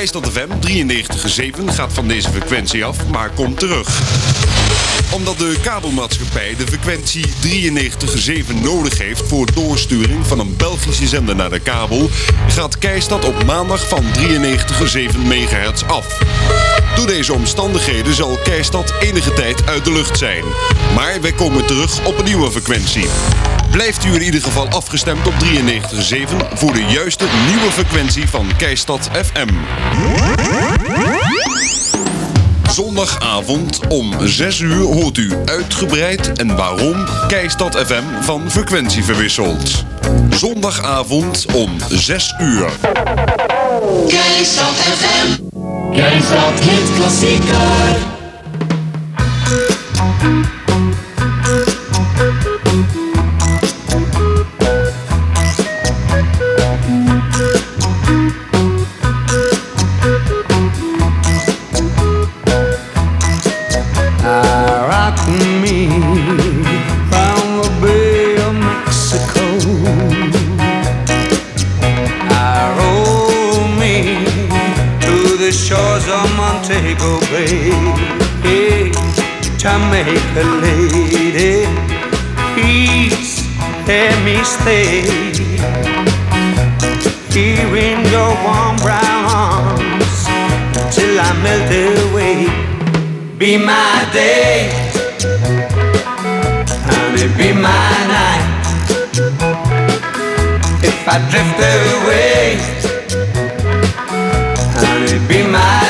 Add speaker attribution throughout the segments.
Speaker 1: Keistad FM 93.7 gaat van deze frequentie af, maar komt terug omdat de kabelmaatschappij de frequentie 93.7 nodig heeft voor doorsturing van een Belgische zender naar de kabel, gaat Keistad op maandag van 93.7 MHz af. Door deze omstandigheden zal Keistad enige tijd uit de lucht zijn. Maar wij komen terug op een nieuwe frequentie. Blijft u in ieder geval afgestemd op 93.7 voor de juiste nieuwe frequentie van Keistad FM. Zondagavond om 6 uur hoort u uitgebreid en waarom Keistad FM van frequentie verwisselt. Zondagavond om 6 uur.
Speaker 2: Keistad FM. Keistad hit klassieker.
Speaker 3: Jamaica lady, please let me stay here in your warm brown arms till I melt away. Be my day, honey, be my night. If I drift away, honey, be my.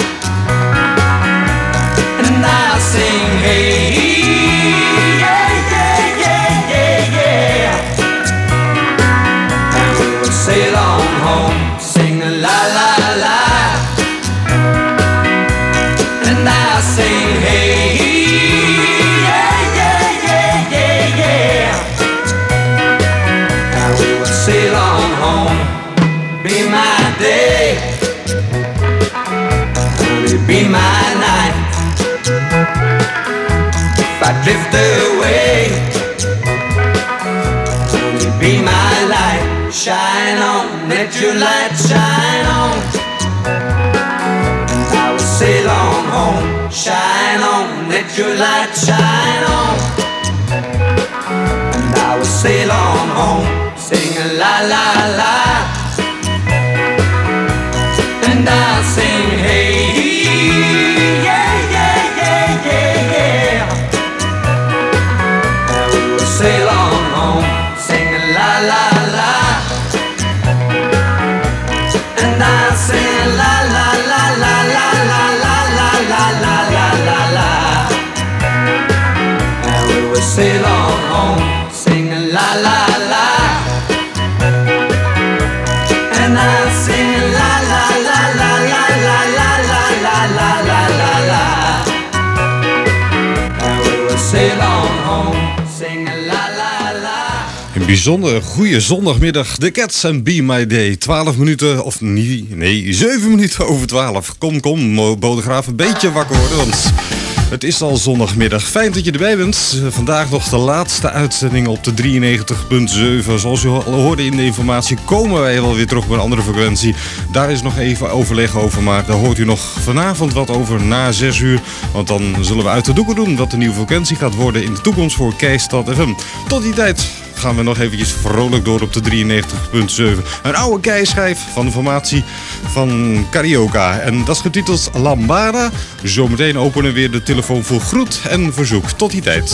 Speaker 3: Drift away, be my light. Shine on, let your light shine on. I will sail on home. Shine on, let your light shine on. And I will sail on home, singing la la la. And I'll sing
Speaker 4: bijzonder goede zondagmiddag. De Cats en Be My Day. 12 minuten, of nee, nee 7 minuten over 12. Kom, kom, Bodegraaf, een beetje wakker worden, want het is al zondagmiddag. Fijn dat je erbij bent. Vandaag nog de laatste uitzending op de 93.7. Zoals u al hoorde in de informatie komen wij wel weer terug op een andere frequentie. Daar is nog even overleg over, maar daar hoort u nog vanavond wat over na 6 uur. Want dan zullen we uit de doeken doen wat de nieuwe frequentie gaat worden in de toekomst voor Keistad FM. Tot die tijd gaan we nog eventjes vrolijk door op de 93.7. Een oude keischijf van de formatie van Carioca. En dat is getiteld Lambada. Zometeen openen we weer de telefoon voor groet en verzoek. Tot die tijd.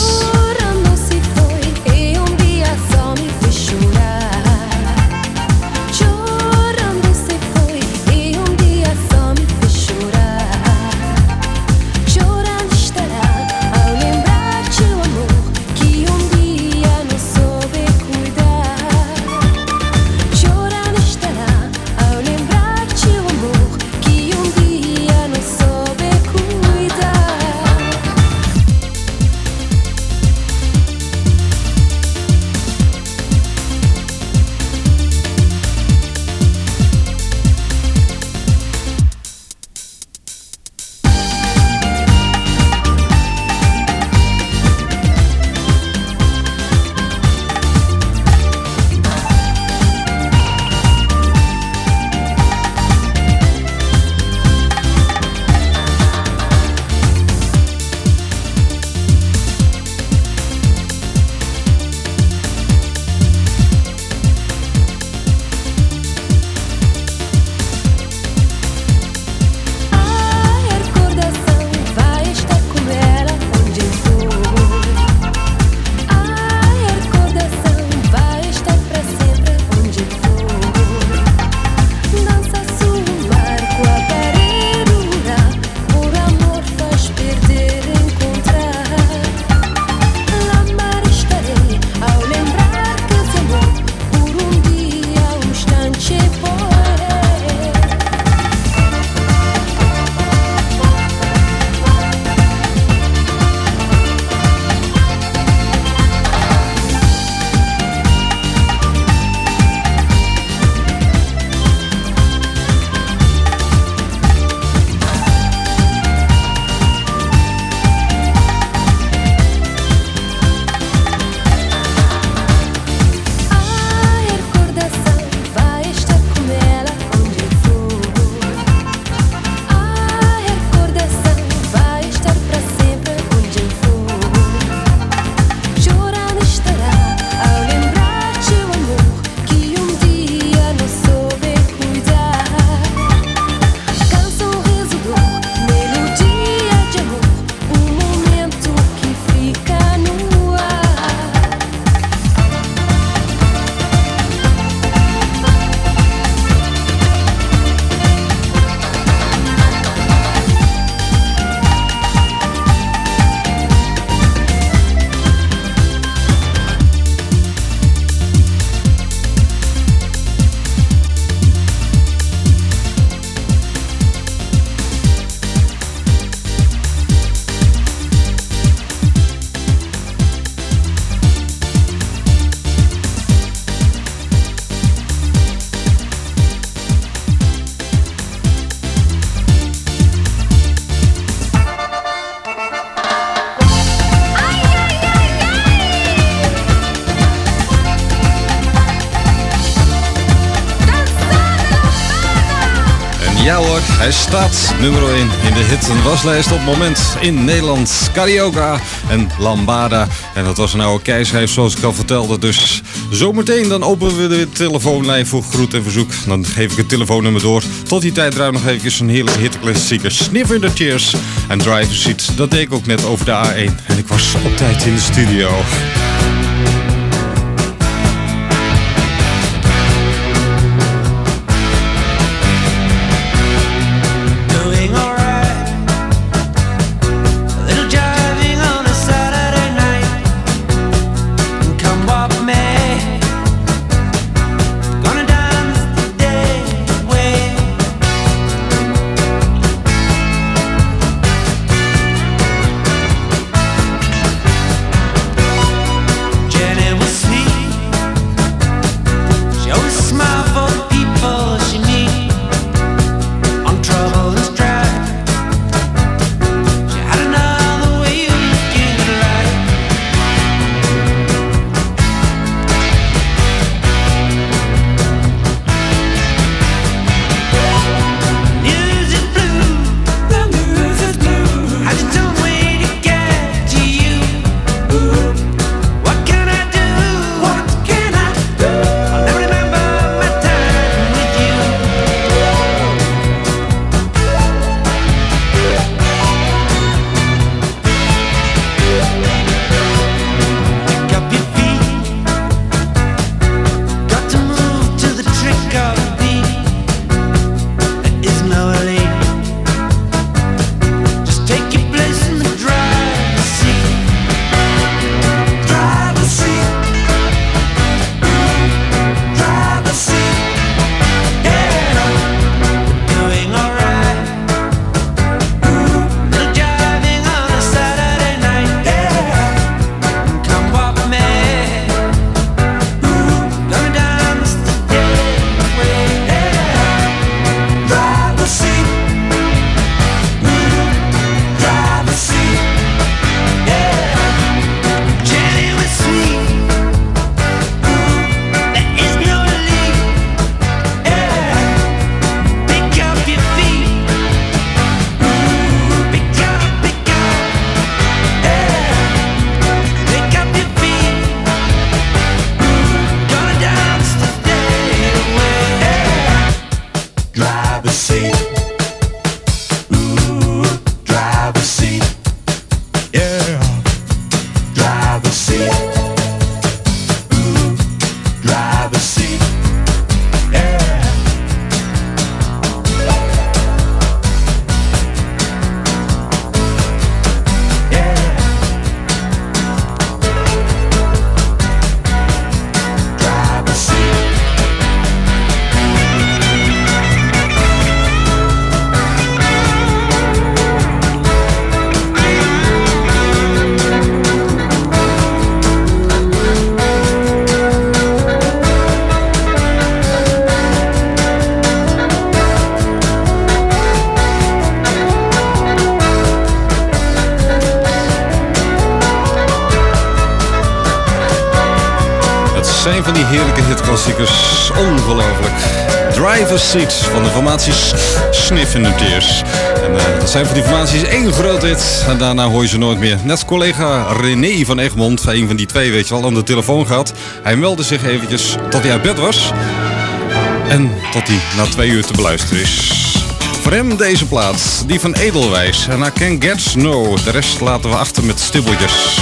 Speaker 5: Hij staat nummer 1 in de hit- en waslijst op het moment in Nederland. Carioca en Lambada. En dat was een oude keizijf zoals ik al vertelde. Dus zometeen dan openen we de telefoonlijn voor groet en verzoek. Dan geef ik het telefoonnummer door. Tot die tijd draai nog even een heerlijke hitklassieker. Sniff in the Tears en Driver Seat. Dat deed ik ook net over de A1. En ik was op tijd in de studio. Hitklassiekers. Ongelooflijk. Driver's Seat van de formaties Sniff in the Tears. En eh, dat zijn van die formaties één groot hit. En daarna hoor je ze nooit meer. Net collega René van Egmond, een van die twee weet je wel, aan de telefoon gehad. Hij meldde zich eventjes tot hij uit bed was. En tot hij na twee uur te beluisteren is. Voor hem deze plaat, die van Edelwijs. En I Can Get Snow. De rest laten we achter met stibbeltjes.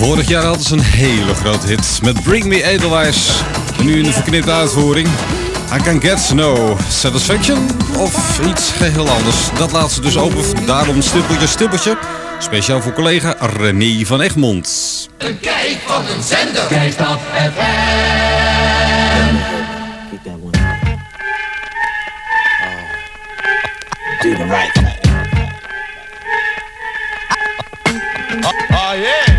Speaker 4: Vorig jaar hadden ze een hele grote hit met Bring Me Edelweiss. En nu in de verknipte uitvoering. I Can Get No Satisfaction of iets geheel anders. Dat laat ze dus open. Daarom stippeltje, stippeltje. Speciaal voor collega René van Egmond.
Speaker 2: Een kijk van een zender. Kijk dat FM.
Speaker 6: Keep that one. Oh. Do the right thing.
Speaker 7: Oh yeah.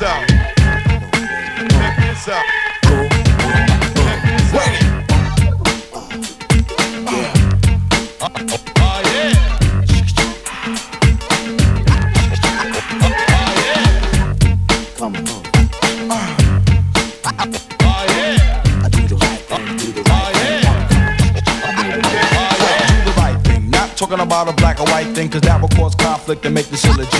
Speaker 7: This out. Check this out. Check this out. Oh yeah.
Speaker 6: Come on.
Speaker 7: Oh yeah.
Speaker 6: I do the right thing. Do the
Speaker 7: Oh
Speaker 6: right thing.
Speaker 7: yeah.
Speaker 8: do the right thing. Not talking about a black or white thing, cause that will cause conflict and make this illegit. But your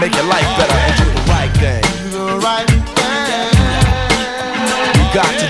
Speaker 8: make your life better and do the right thing.
Speaker 7: Do the right thing.
Speaker 8: You got to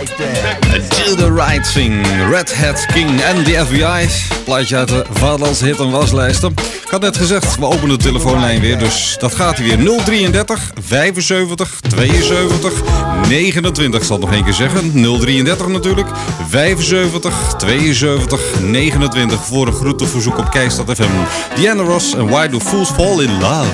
Speaker 4: Do the Right Thing, Red Hat King en de FBI. Plaatje uit de Vaderlandse hit- en waslijsten. Ik had net gezegd, we openen de telefoonlijn weer, dus dat gaat weer. 033 75 72 29. Ik zal het nog één keer zeggen. 033 natuurlijk. 75 72 29 voor een groetenverzoek op Keistad FM. Diana Ross en Why Do Fools Fall In Love.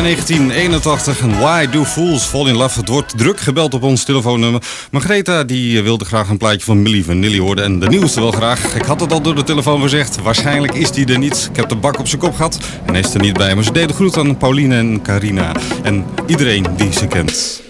Speaker 4: 1981 en Why Do Fools Fall In Love? Het wordt druk gebeld op ons telefoonnummer. Margreta die eh, wilde graag een plaatje van Millie Vanilli horen en de nieuwste wel graag. Ik had het al door de telefoon gezegd, waarschijnlijk is die er niet. Ik heb de bak op zijn kop gehad en hij is er niet bij. Maar ze deden groet aan Pauline en Carina en iedereen die ze kent.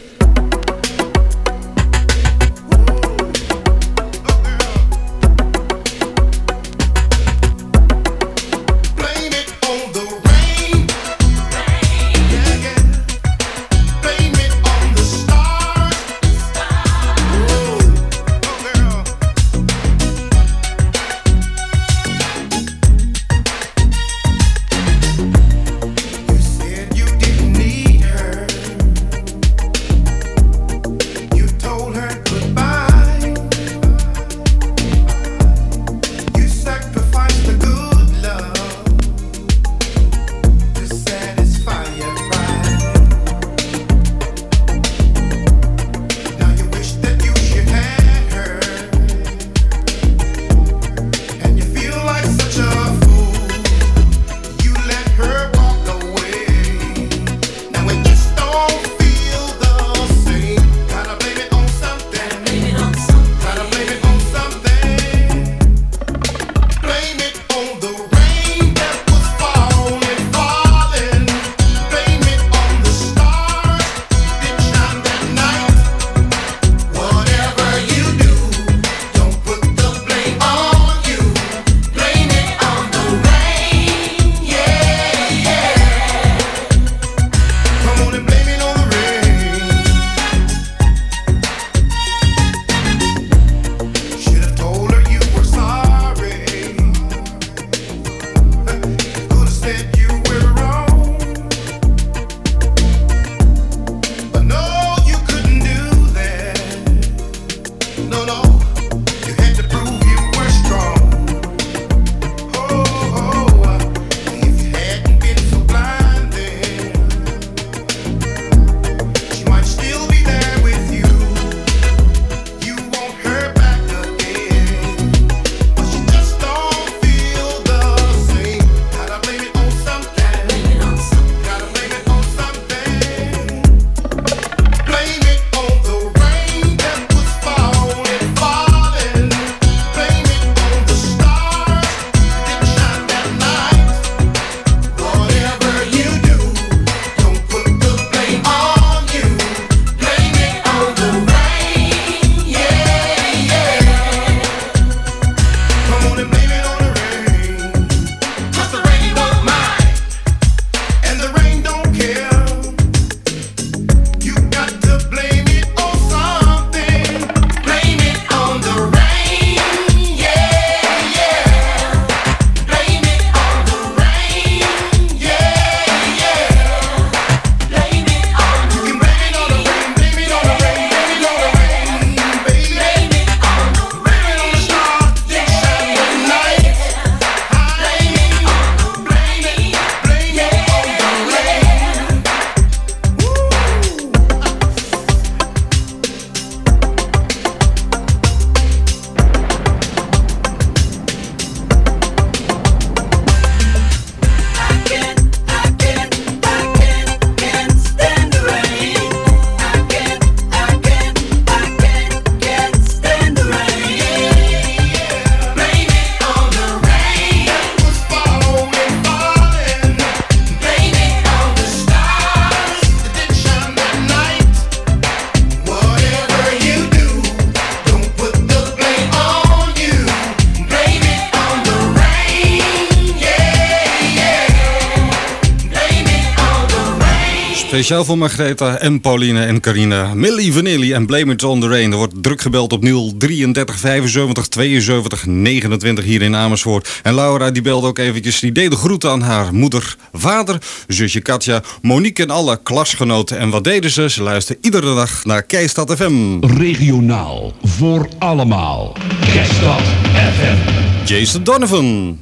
Speaker 4: Speciaal voor Margreta en Pauline en Carina. Millie Vanilli en Blame It On The Rain. Er wordt druk gebeld op 033 75 72 29 hier in Amersfoort. En Laura die belde ook eventjes. Die deed de groeten aan haar moeder, vader, zusje Katja, Monique en alle klasgenoten. En wat deden ze? Ze luisterden iedere dag naar Keistad FM.
Speaker 9: Regionaal voor allemaal. Keistad FM.
Speaker 4: Jason Donovan.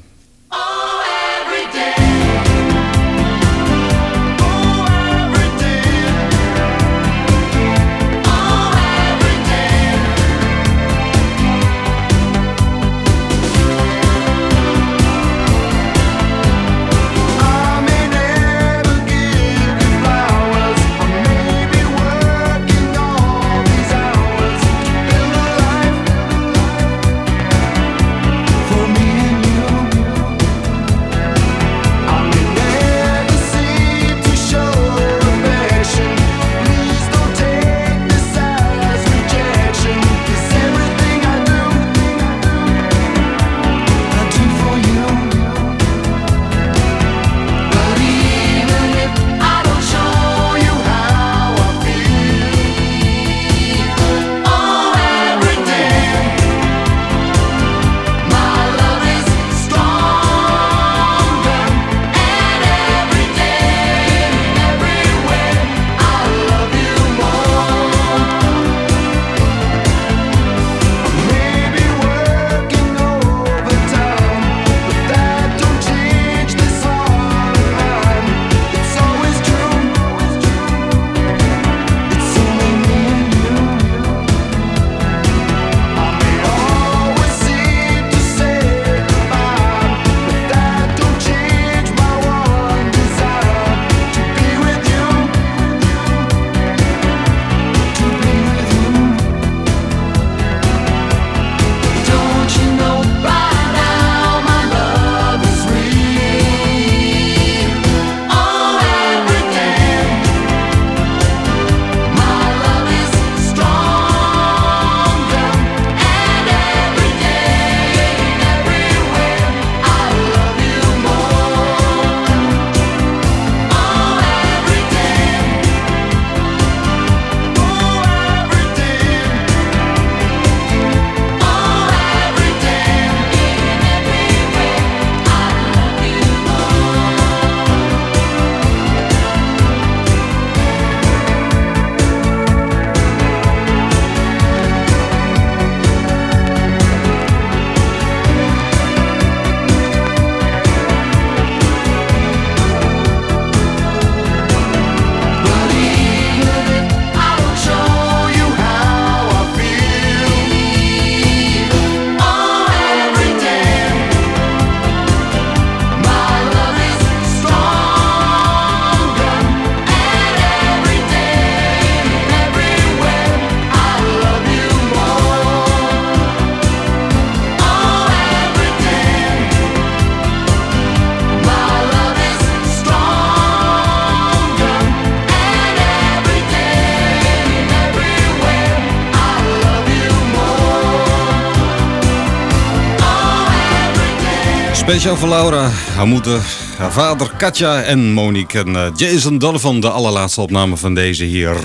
Speaker 4: Speciaal voor Laura, haar moeder, haar vader Katja en Monique. En eh, Jason Donovan, de allerlaatste opname van deze hier.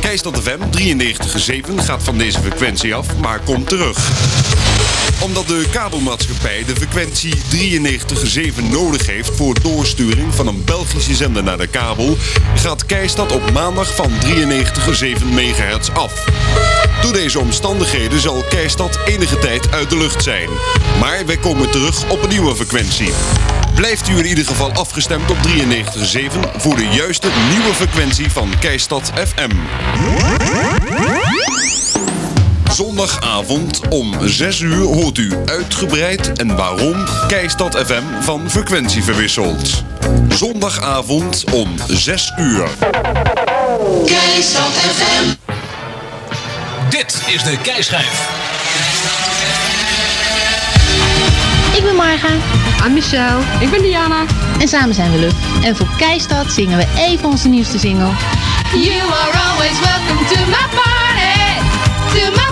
Speaker 1: Keistad FM 93.7 gaat van deze frequentie af, maar komt terug. Omdat de kabelmaatschappij de frequentie 93.7 nodig heeft voor doorsturing van een Belgische zender naar de kabel, gaat Keistad op maandag van 93.7 MHz af. Door deze omstandigheden zal Keistad enige tijd uit de lucht zijn. Maar wij komen terug op een nieuwe frequentie. Blijft u in ieder geval afgestemd op 93.7 voor de juiste nieuwe frequentie van Keistad FM. Zondagavond om 6 uur hoort u uitgebreid en waarom Keistad FM van frequentie verwisselt. Zondagavond om 6 uur.
Speaker 2: Keistad FM.
Speaker 10: Dit is de keischijf.
Speaker 11: Ik ben Marga. I'm Michelle. Ik ben Diana. En samen zijn we Luf. En voor Keistad zingen we even onze nieuwste single.
Speaker 12: You are always welcome to my party, to my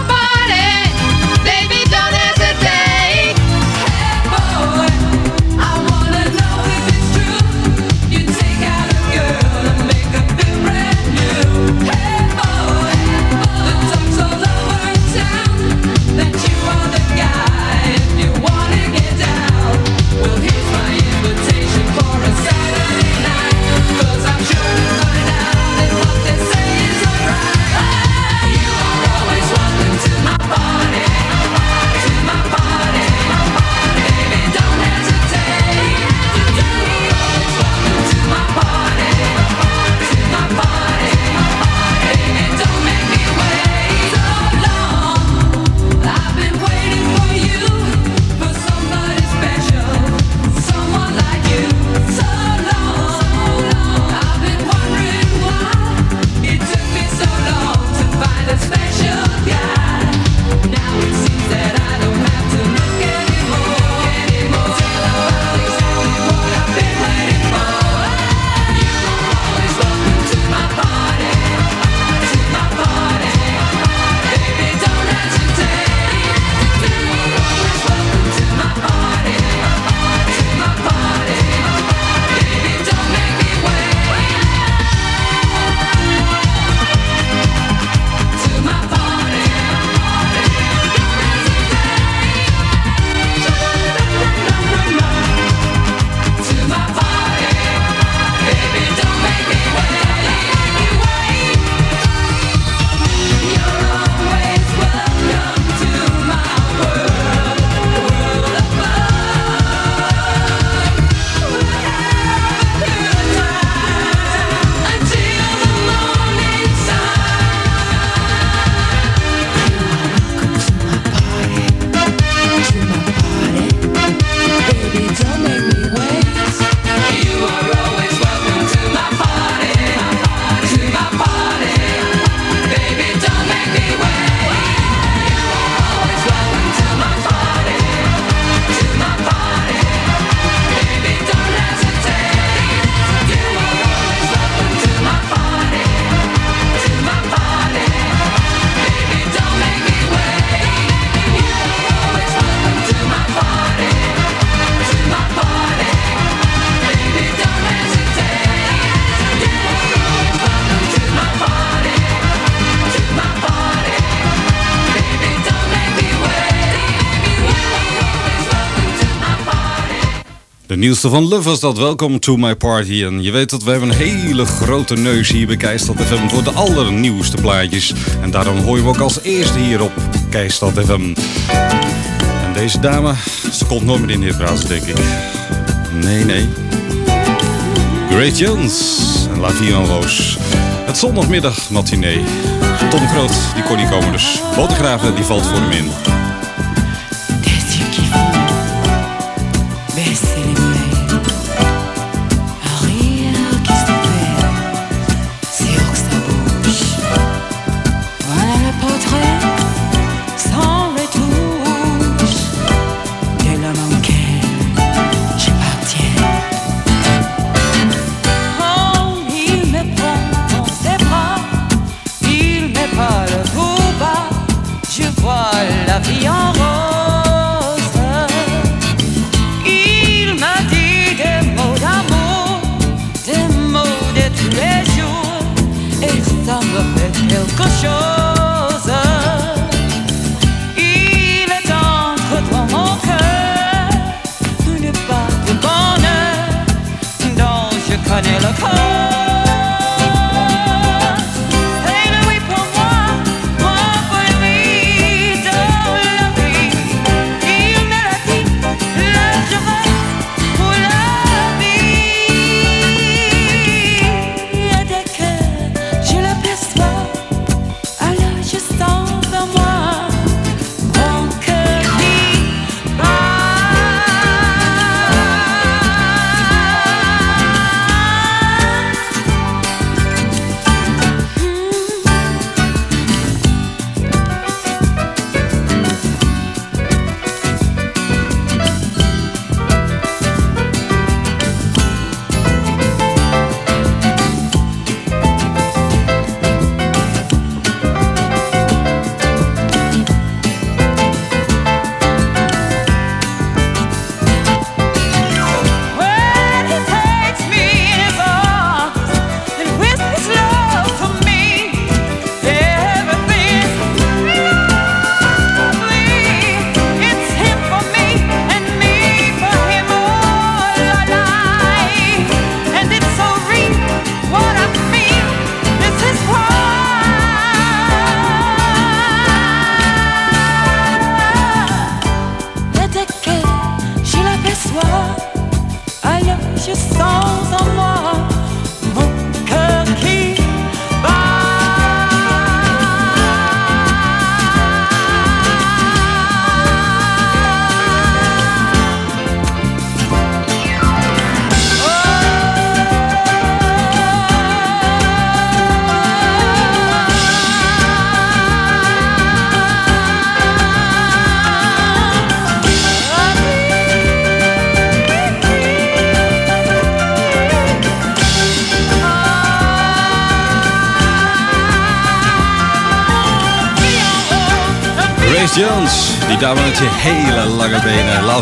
Speaker 4: De nieuwste van Love was dat. Welkom to my party. En je weet dat we hebben een hele grote neus hier bij Keistad FM voor de allernieuwste plaatjes. En daarom hoor je ook als eerste hier op Keistad FM. En deze dame, ze komt nooit meer in de hitpraat, denk ik. Nee, nee. Great Jones en en Roos. Het zondagmiddag matinee. Tom Groot, die kon niet komen, dus Botergraven, die valt voor hem in.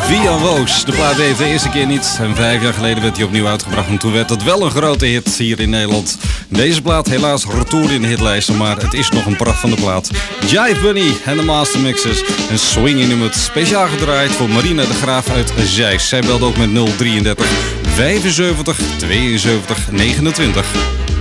Speaker 13: Vian Roos. De
Speaker 14: plaat deed de eerste keer niet en vijf jaar geleden werd hij opnieuw uitgebracht. En toen werd het wel een grote hit hier in Nederland. Deze plaat helaas retour in de hitlijsten, maar het is nog een pracht van de plaat. Jive Bunny en de Master Mixers. Een swinging nummer speciaal gedraaid voor Marina de Graaf uit Zeist. Zij belde ook met 033 75 72 29.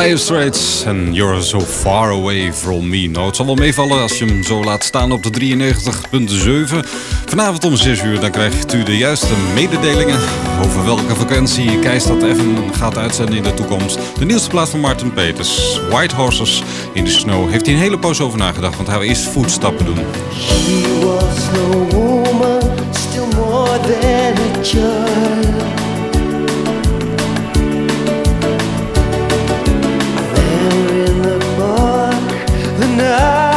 Speaker 4: Dire Straits en You're So Far Away From Me. Nou, het zal wel meevallen als je hem zo laat staan op de 93.7. Vanavond om 6 uur dan krijgt u de juiste mededelingen... over welke vakantie Keistad Evan gaat uitzenden in de toekomst. De nieuwste plaats van Martin Peters, White Horses in de Snow... heeft hij een hele poos over nagedacht, want hij wil eerst voetstappen doen.
Speaker 15: She was no woman, still more than a child.
Speaker 4: love.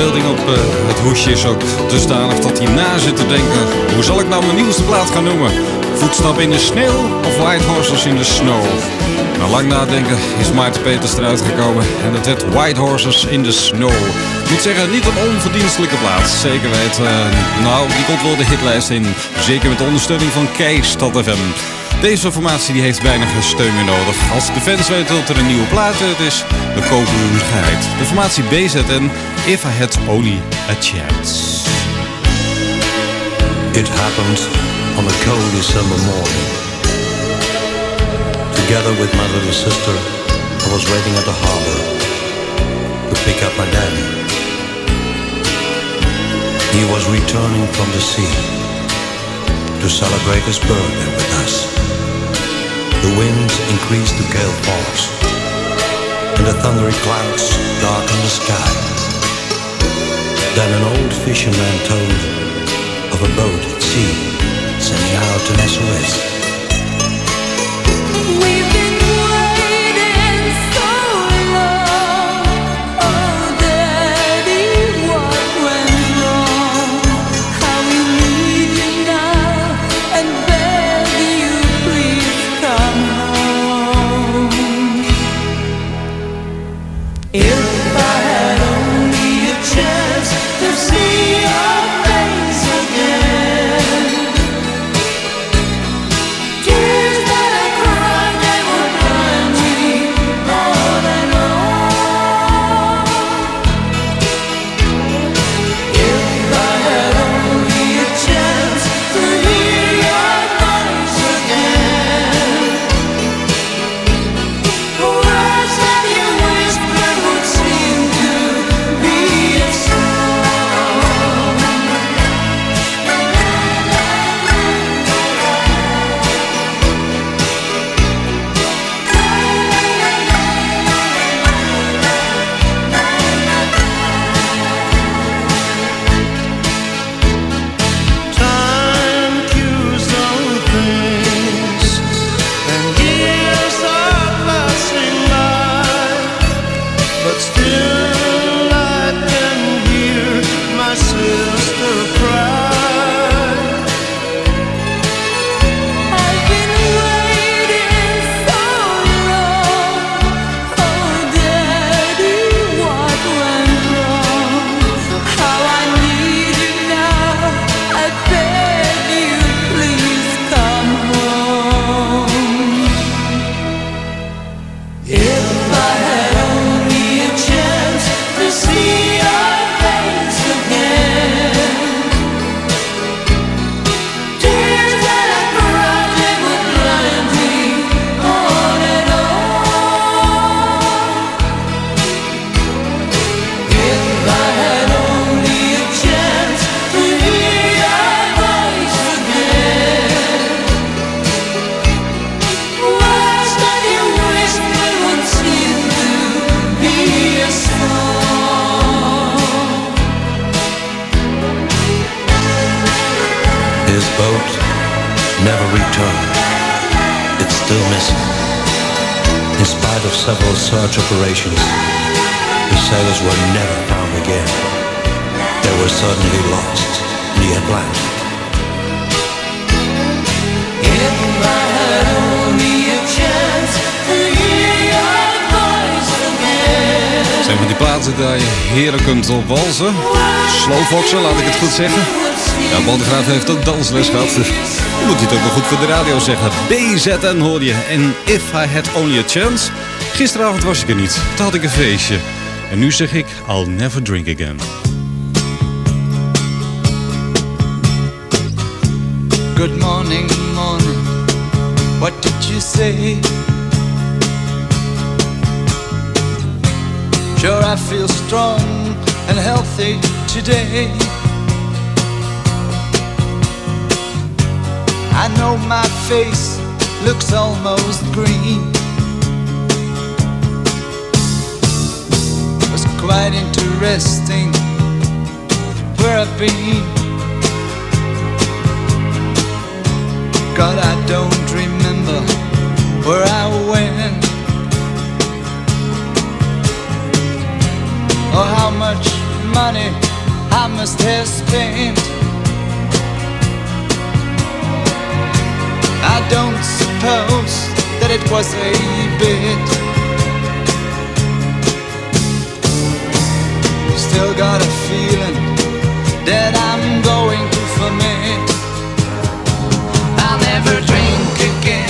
Speaker 4: Afbeelding op eh, het hoesje is ook dusdanig dat hij na zit te denken. Hoe zal ik nou mijn nieuwste plaat gaan noemen? Voetstap in de sneeuw of White Horses in the Snow? Na lang nadenken is Maarten Peters eruit gekomen en het werd White Horses in the Snow. Ik moet zeggen, niet een onverdienstelijke plaats. Zeker weten. Eh, nou, die komt wel de hitlijst in. Zeker met de ondersteuning van Kees. Deze formatie die heeft geen steun meer nodig. Als de fans weten dat er een nieuwe plaat uit is, dan kopen we hun geheid. De formatie BZN, If I Had Only a Chance.
Speaker 16: It happened on a cold December morning. Together with my little sister, I was waiting at the harbor to pick up my daddy. He was returning from the sea to celebrate his birthday with us. The winds increased to gale force, and the thundery clouds darkened the sky. Then an old fisherman told of a boat at sea sending out an SOS.
Speaker 12: We've
Speaker 16: returned. It's still missing. In spite of several search operations, the sailors were never found again. They were suddenly lost in the Atlantic.
Speaker 12: If I had only a chance to hear your voice again.
Speaker 4: Zijn van die plaatsen daar je heerlijk kunt op walsen. Slowfoxen, laat ik het goed zeggen. Ja, Bodegraaf heeft ook dansles gehad. Dus Je moet dit ook wel goed voor de radio zeggen. BZN hoor je. En If I Had Only a Chance. Gisteravond was ik er niet. Toen had ik een feestje. En nu zeg ik, I'll never drink again.
Speaker 15: Good morning, morning. What did you say? Sure, I feel strong and healthy today. I know my face looks almost green. Was quite interesting where I've been. God, I don't remember where I went or how much money I must have spent. I don't suppose that it was a bit. Still got a feeling that I'm going to ferment. I'll never drink again.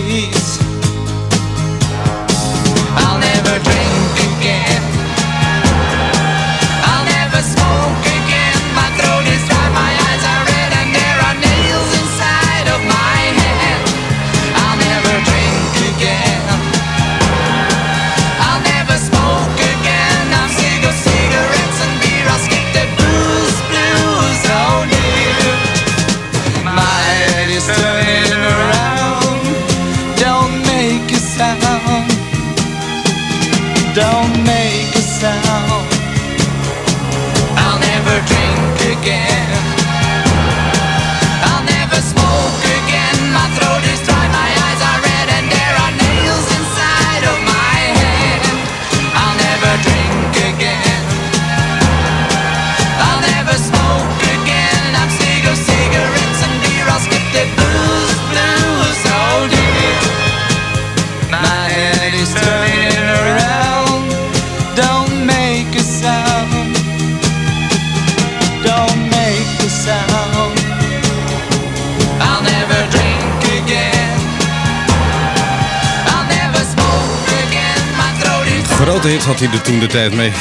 Speaker 4: Grote hit had hij er toen de tijd mee.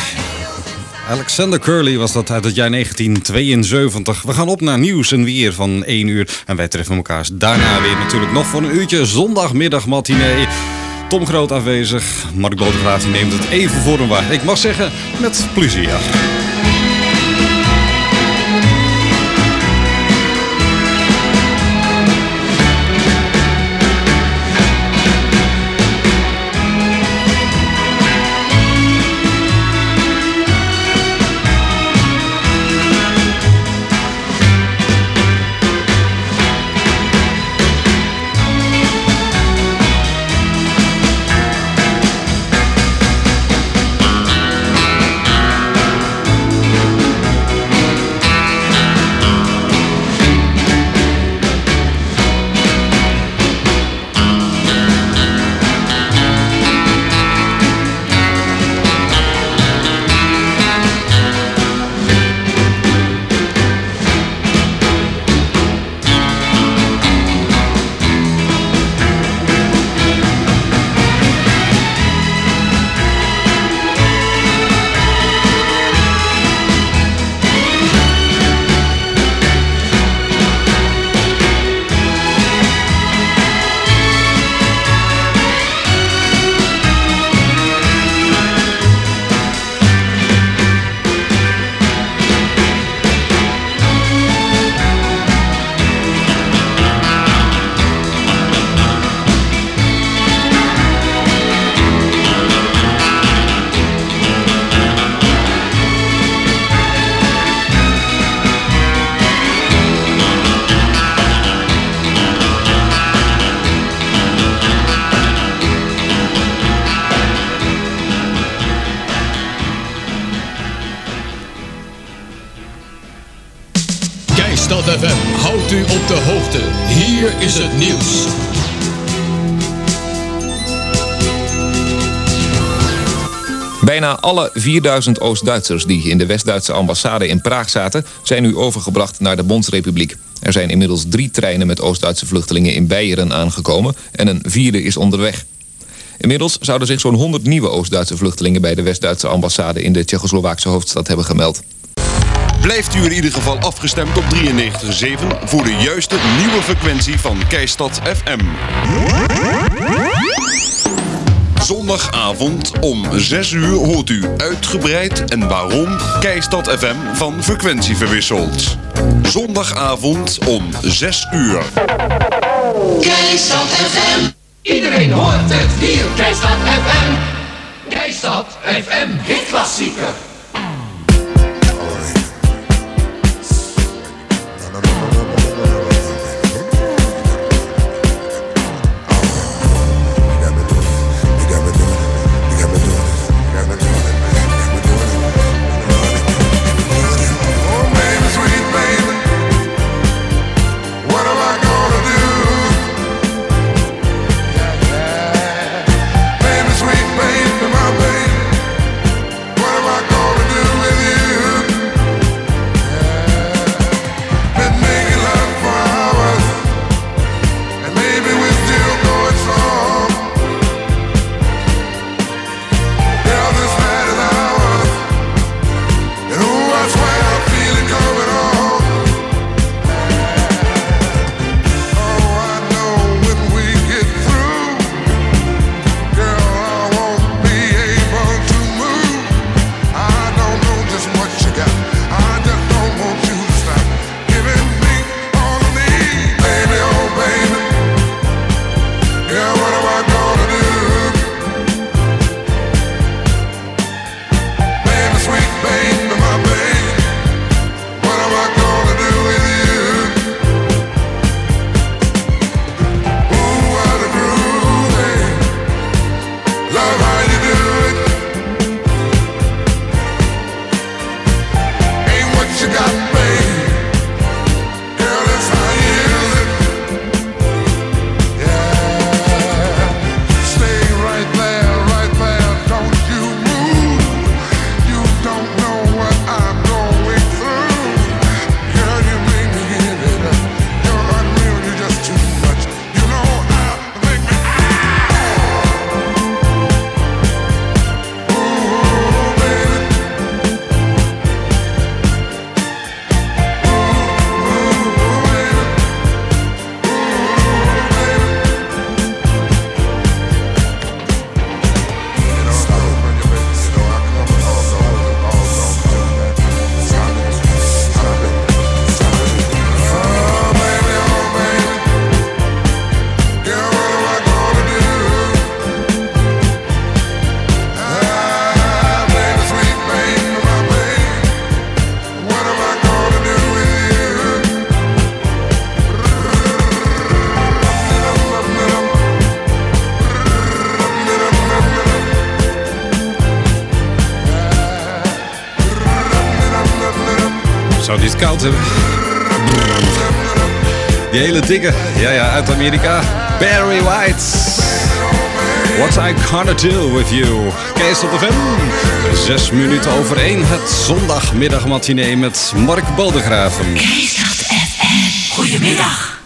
Speaker 4: Alexander Curly was dat uit het jaar 1972. We gaan op naar nieuws en weer van 1 uur. En wij treffen elkaar daarna weer natuurlijk nog voor een uurtje zondagmiddag matinee. Tom Groot afwezig. Mark Bodegraaf neemt het even voor hem waar. Ik mag zeggen, met plezier.
Speaker 17: Alle 4000 Oost-Duitsers die in de West-Duitse ambassade in Praag zaten... zijn nu overgebracht naar de Bondsrepubliek. Er zijn inmiddels drie treinen met Oost-Duitse vluchtelingen in Beieren aangekomen... en een vierde is onderweg. Inmiddels zouden zich zo'n 100 nieuwe Oost-Duitse vluchtelingen... bij de West-Duitse ambassade in de Tsjechoslowaakse hoofdstad hebben gemeld.
Speaker 1: Blijft u in ieder geval afgestemd op 93.7 voor de juiste nieuwe frequentie van Keistad FM. Zondagavond om 6 uur hoort u uitgebreid en waarom Keistad FM van frequentie verwisselt. Zondagavond om 6 uur.
Speaker 18: Keistad FM. Iedereen hoort het hier. Keistad FM. Keistad FM. Hitklassieker.
Speaker 19: What
Speaker 4: Zou die koud? Die hele dikke, ja ja, uit Amerika. Barry White. What I gonna do with you. Kees op de. Zes minuten over één. Het zondagmiddagmatinee met Mark Boldegraven.
Speaker 12: Keestad FM. Goedemiddag.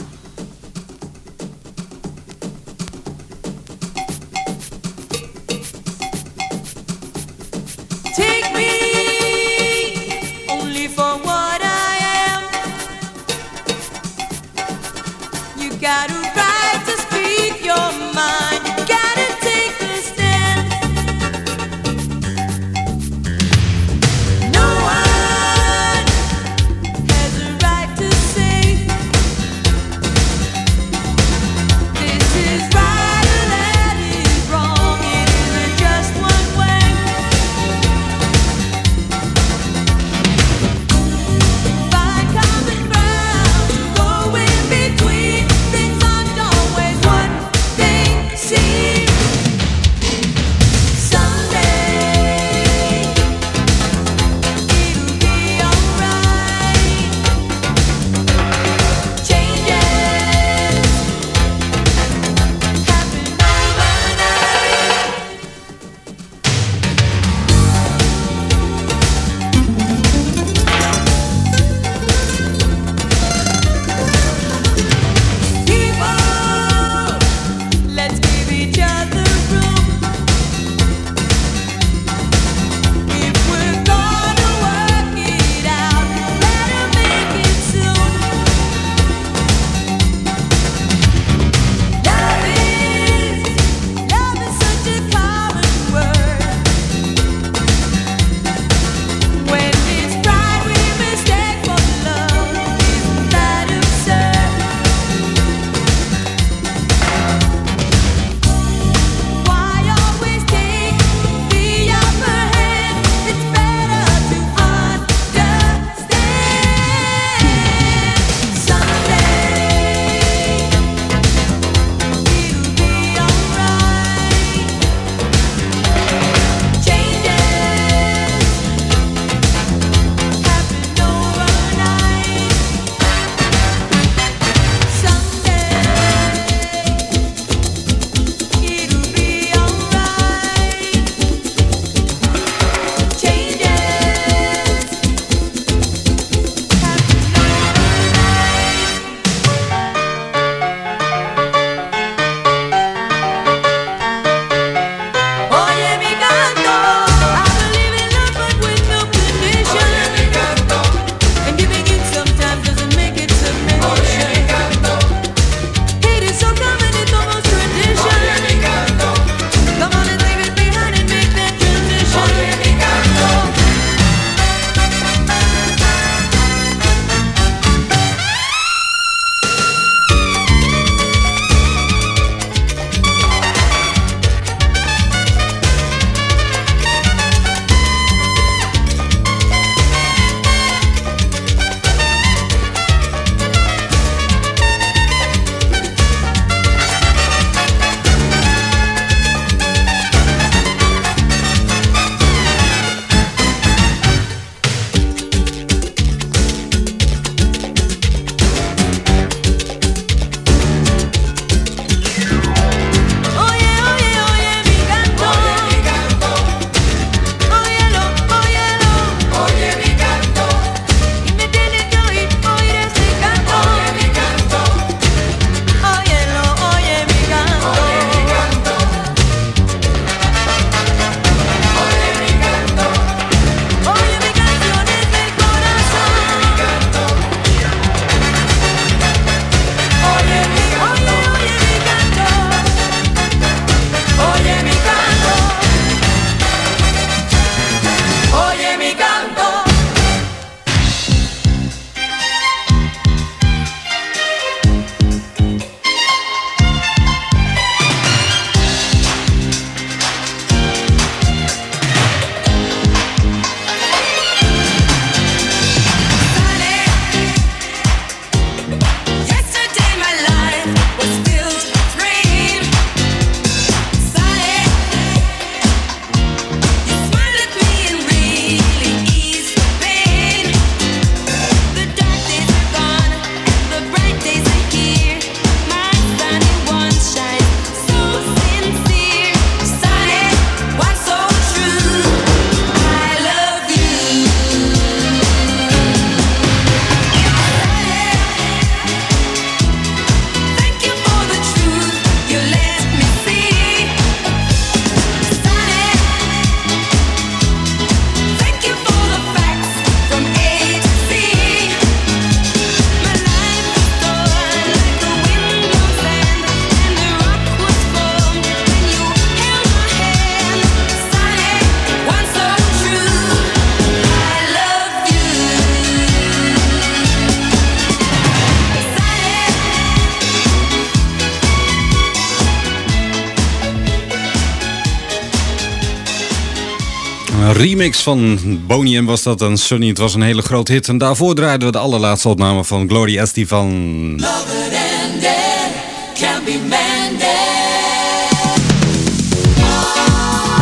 Speaker 5: remix van Boney was dat en Sunny. Het was een hele grote hit. En daarvoor draaiden we de allerlaatste opname van
Speaker 4: Glory Esti
Speaker 5: van...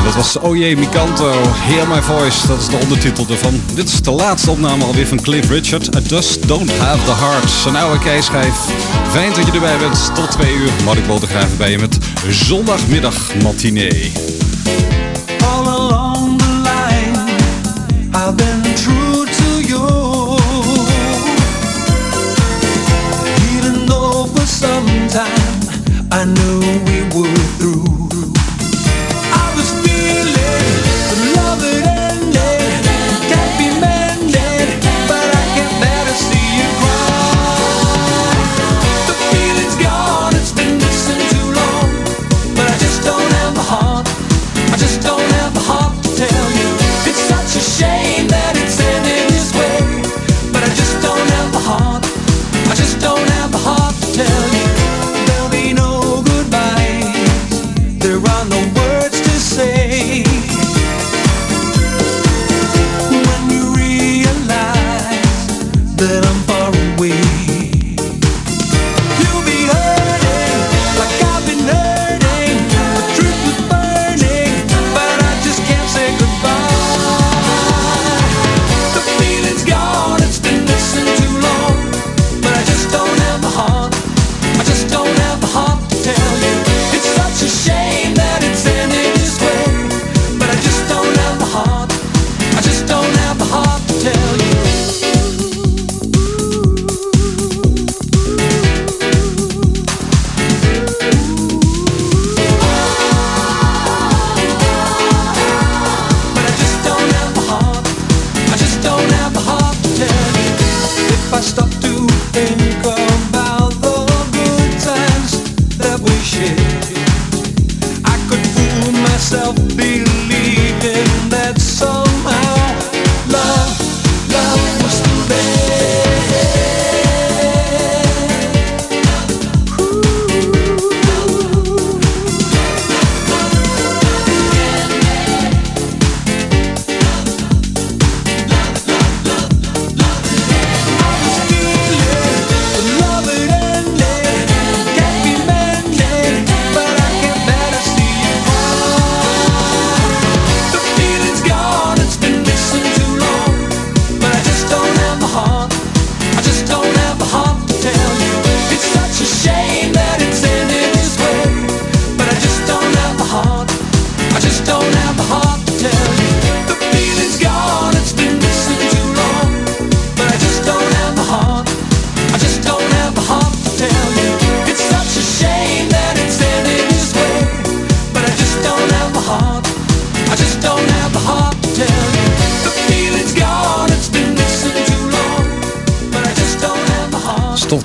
Speaker 5: Dat was OJ Mikanto, Hear My Voice. Dat is de ondertitel ervan. Dit is de laatste opname alweer van Cliff Richard. I just don't have the heart. Zijn oude keischijf. Fijn dat je erbij bent. Tot twee uur. Mark Botegraven bij je met Zondagmiddag Matinee.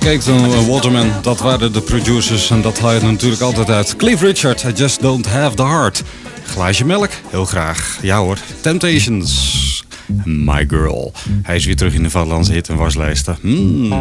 Speaker 5: Cakes en eh, Waterman, dat waren de producers en dat haal je natuurlijk altijd uit. Cliff Richard, I Just Don't Have The Heart. Glaasje melk, heel graag. Ja hoor, Temptations, My Girl. Hij is weer terug in de Vaderlandse hit- en waslijsten. Hmm.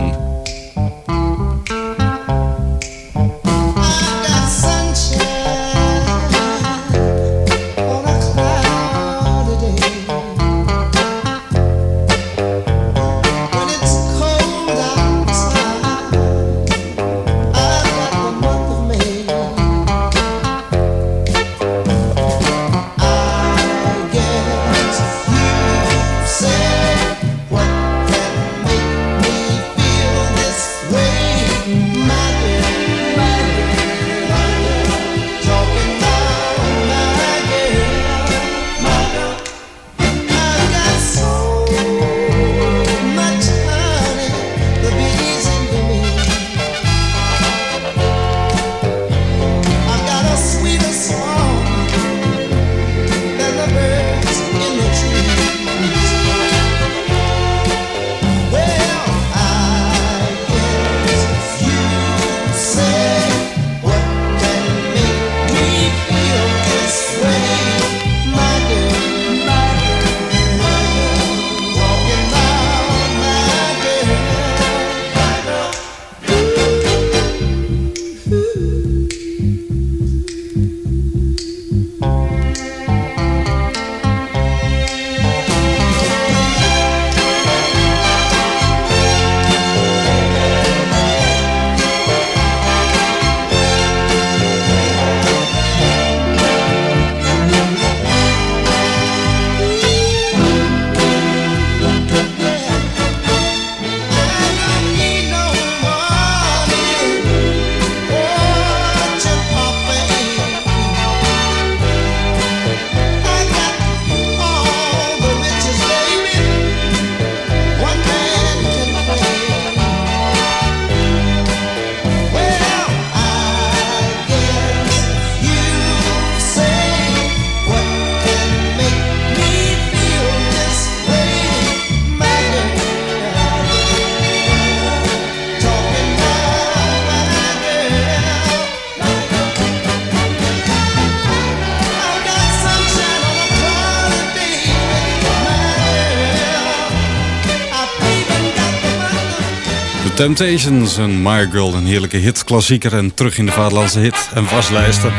Speaker 4: Temptations en My Girl, een heerlijke hit, klassieker en terug in de vaderlandse hit en vastlijsten.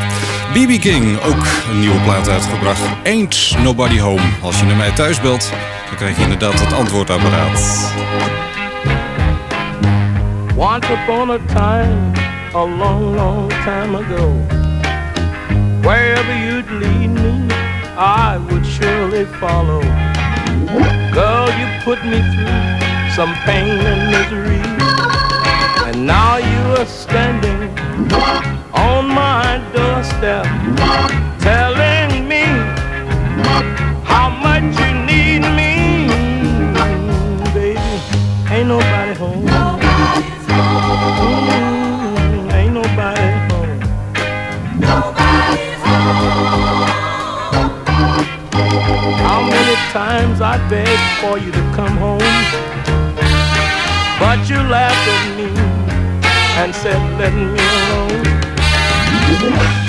Speaker 4: BB King, ook een nieuwe plaat uitgebracht. Ain't Nobody Home. Als je naar mij thuis belt, dan krijg je inderdaad het antwoordapparaat.
Speaker 20: Once upon a time, a long, long time ago, wherever you'd lead me, I would surely follow. Girl, you put me through some pain and misery, and now you are standing on my doorstep, telling me how much you need me, baby. Ain't nobody home. Mm, ain't nobody home. How many times I begged for you to come home, but you laughed at me and said, let me alone.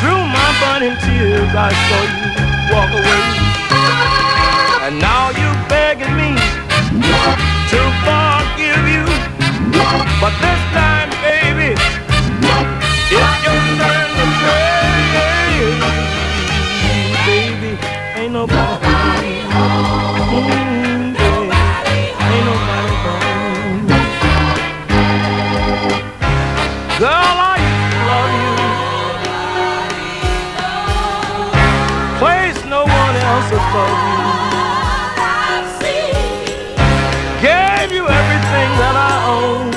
Speaker 20: Through my burning tears, I saw you walk away, and now you're begging me to forgive you, but this time, baby, it's your turn to pray, baby. Ain't nobody home. Above you. Gave you everything that I own.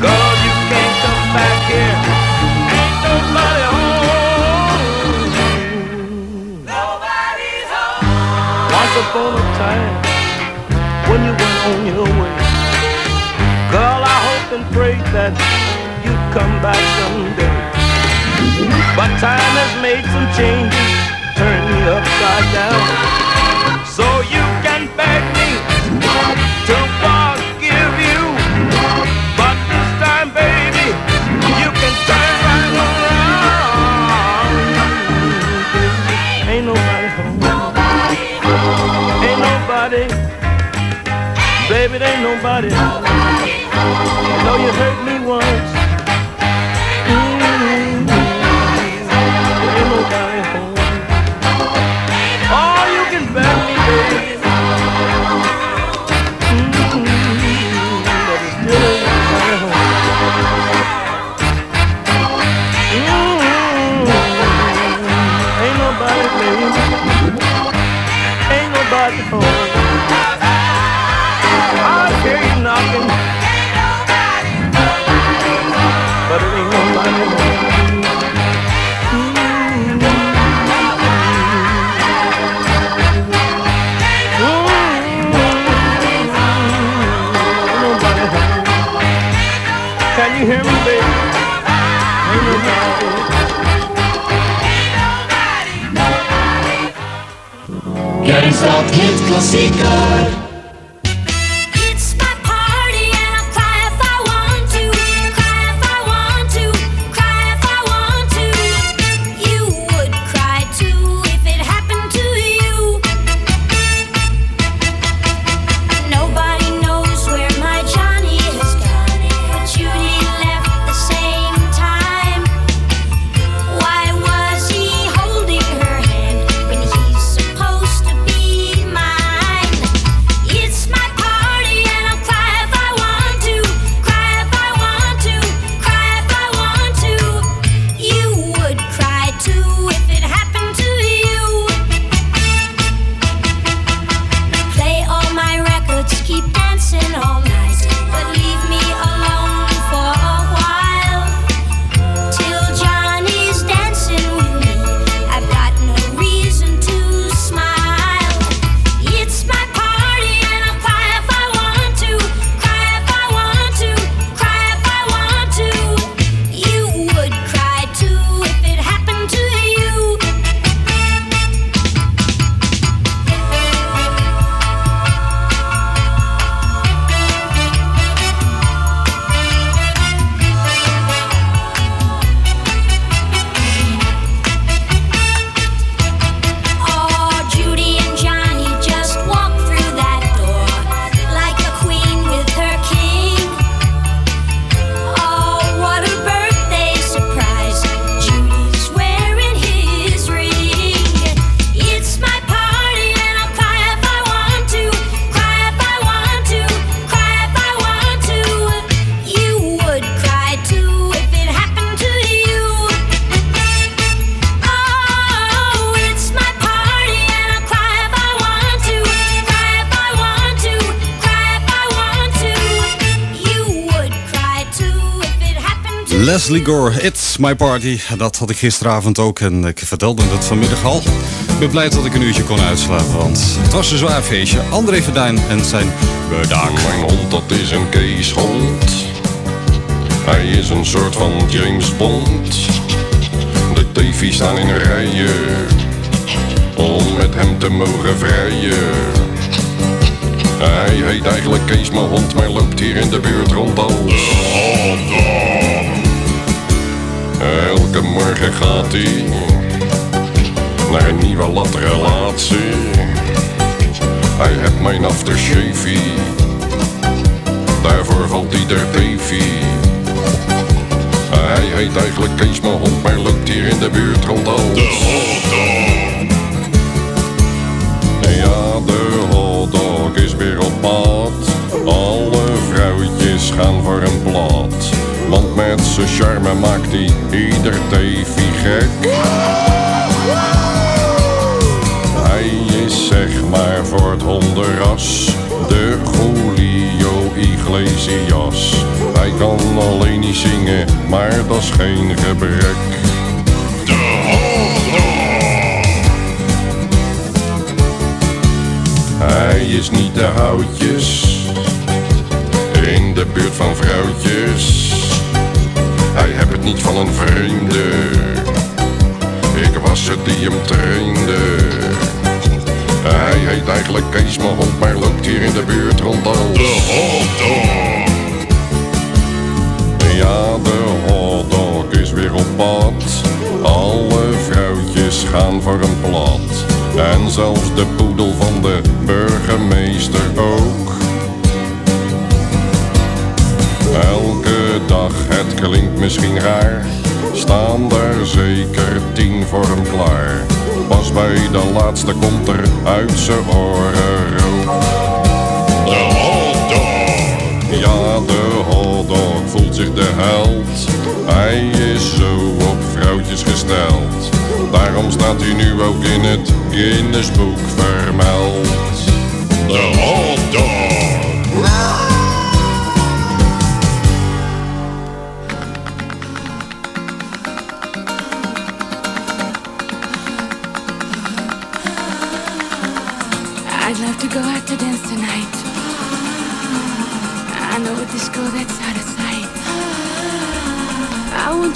Speaker 20: Girl, you can't come back here. Ain't nobody home. Nobody's home. Once upon a time, when you went on your way, girl, I hoped and prayed that you'd come back someday. But time has made some changes, turned me upside down. So you can beg me to forgive you. But this time, baby, you can turn right around. Ain't nobody home. Ain't nobody. Baby, ain't nobody. I know you hurt me once.
Speaker 2: Kennisstad Hit Klassieker.
Speaker 4: Leslie Gore, It's My Party. Dat had ik gisteravond ook en ik vertelde het vanmiddag al. Ik ben blij dat ik een uurtje kon uitslapen, want het was een zwaar feestje. André Verdijn en zijn bedaak.
Speaker 21: Mijn hond, dat is een keeshond. Hij is een soort van James Bond. De tevies staan in rijen. Om met hem te mogen vrijen. Hij heet eigenlijk Kees, mijn hond, maar loopt hier in de buurt rond als Elke morgen gaat hij naar een nieuwe latrelatie. Hij heeft mijn aftershave. Daarvoor valt hij der tevie. Hij heet eigenlijk Kees, mijn hond, maar loopt hier in de buurt rond als Ja, de hotdog is weer op pad. Alle vrouwtjes gaan voor blad. Want met zijn charme maakt hij ieder tevie gek. Hij is zeg maar voor het hondenras de Julio Iglesias. Hij kan alleen niet zingen, maar dat is geen gebrek. Hij is niet de houtjes in de buurt van vrouwtjes. Hij hebt het niet van een vreemde. Ik was het die hem trainde. Hij heet eigenlijk Kees, mijn hond, maar loopt hier in de buurt rond als de hotdog. Ja, de hotdog is weer op pad. Alle vrouwtjes gaan voor een plat. En zelfs de poedel van de burgemeester ook. Elke dag, het klinkt misschien raar, staan er zeker tien voor hem klaar. Pas bij de laatste komt er uit zijn oren rook. De hotdog! Ja, de hotdog voelt zich de held. Hij is zo op vrouwtjes gesteld. Daarom staat hij nu ook in het Guinnessboek vermeld. De hotdog!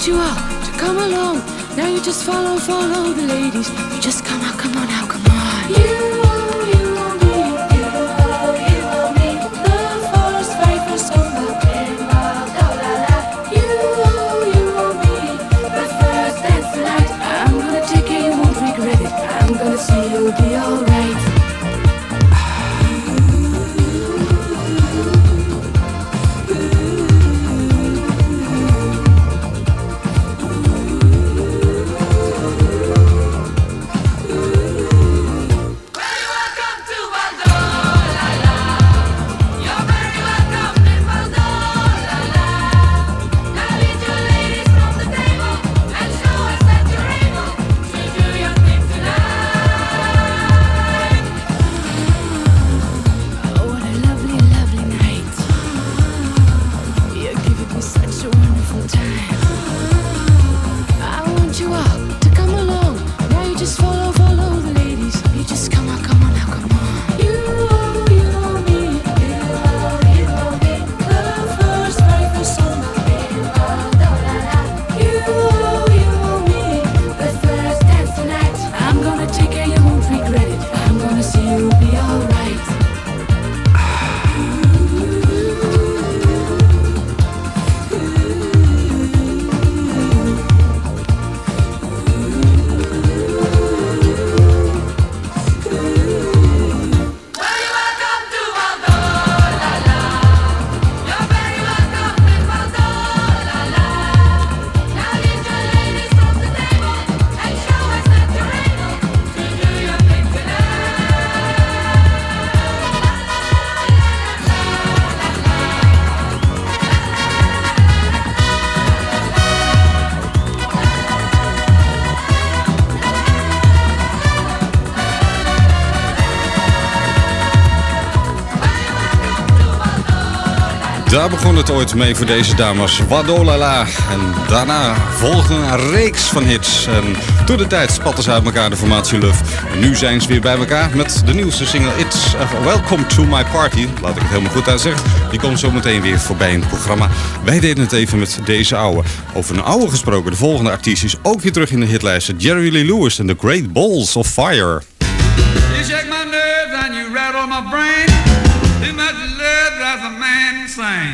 Speaker 12: You all to come along. Now you just follow, follow the ladies.
Speaker 4: Daar begon het ooit mee voor deze dames. Wadolala. En daarna volgde een reeks van hits. En toen de tijd spatten ze uit elkaar de formatie Luf. En nu zijn ze weer bij elkaar met de nieuwste single It's Welcome to My Party. Laat ik het helemaal goed uitzeggen. Die komt zo meteen weer voorbij in het programma. Wij deden het even met deze oude. Over een oude gesproken. De volgende artiest is ook weer terug in de hitlijsten. Jerry Lee Lewis en The Great Balls of Fire.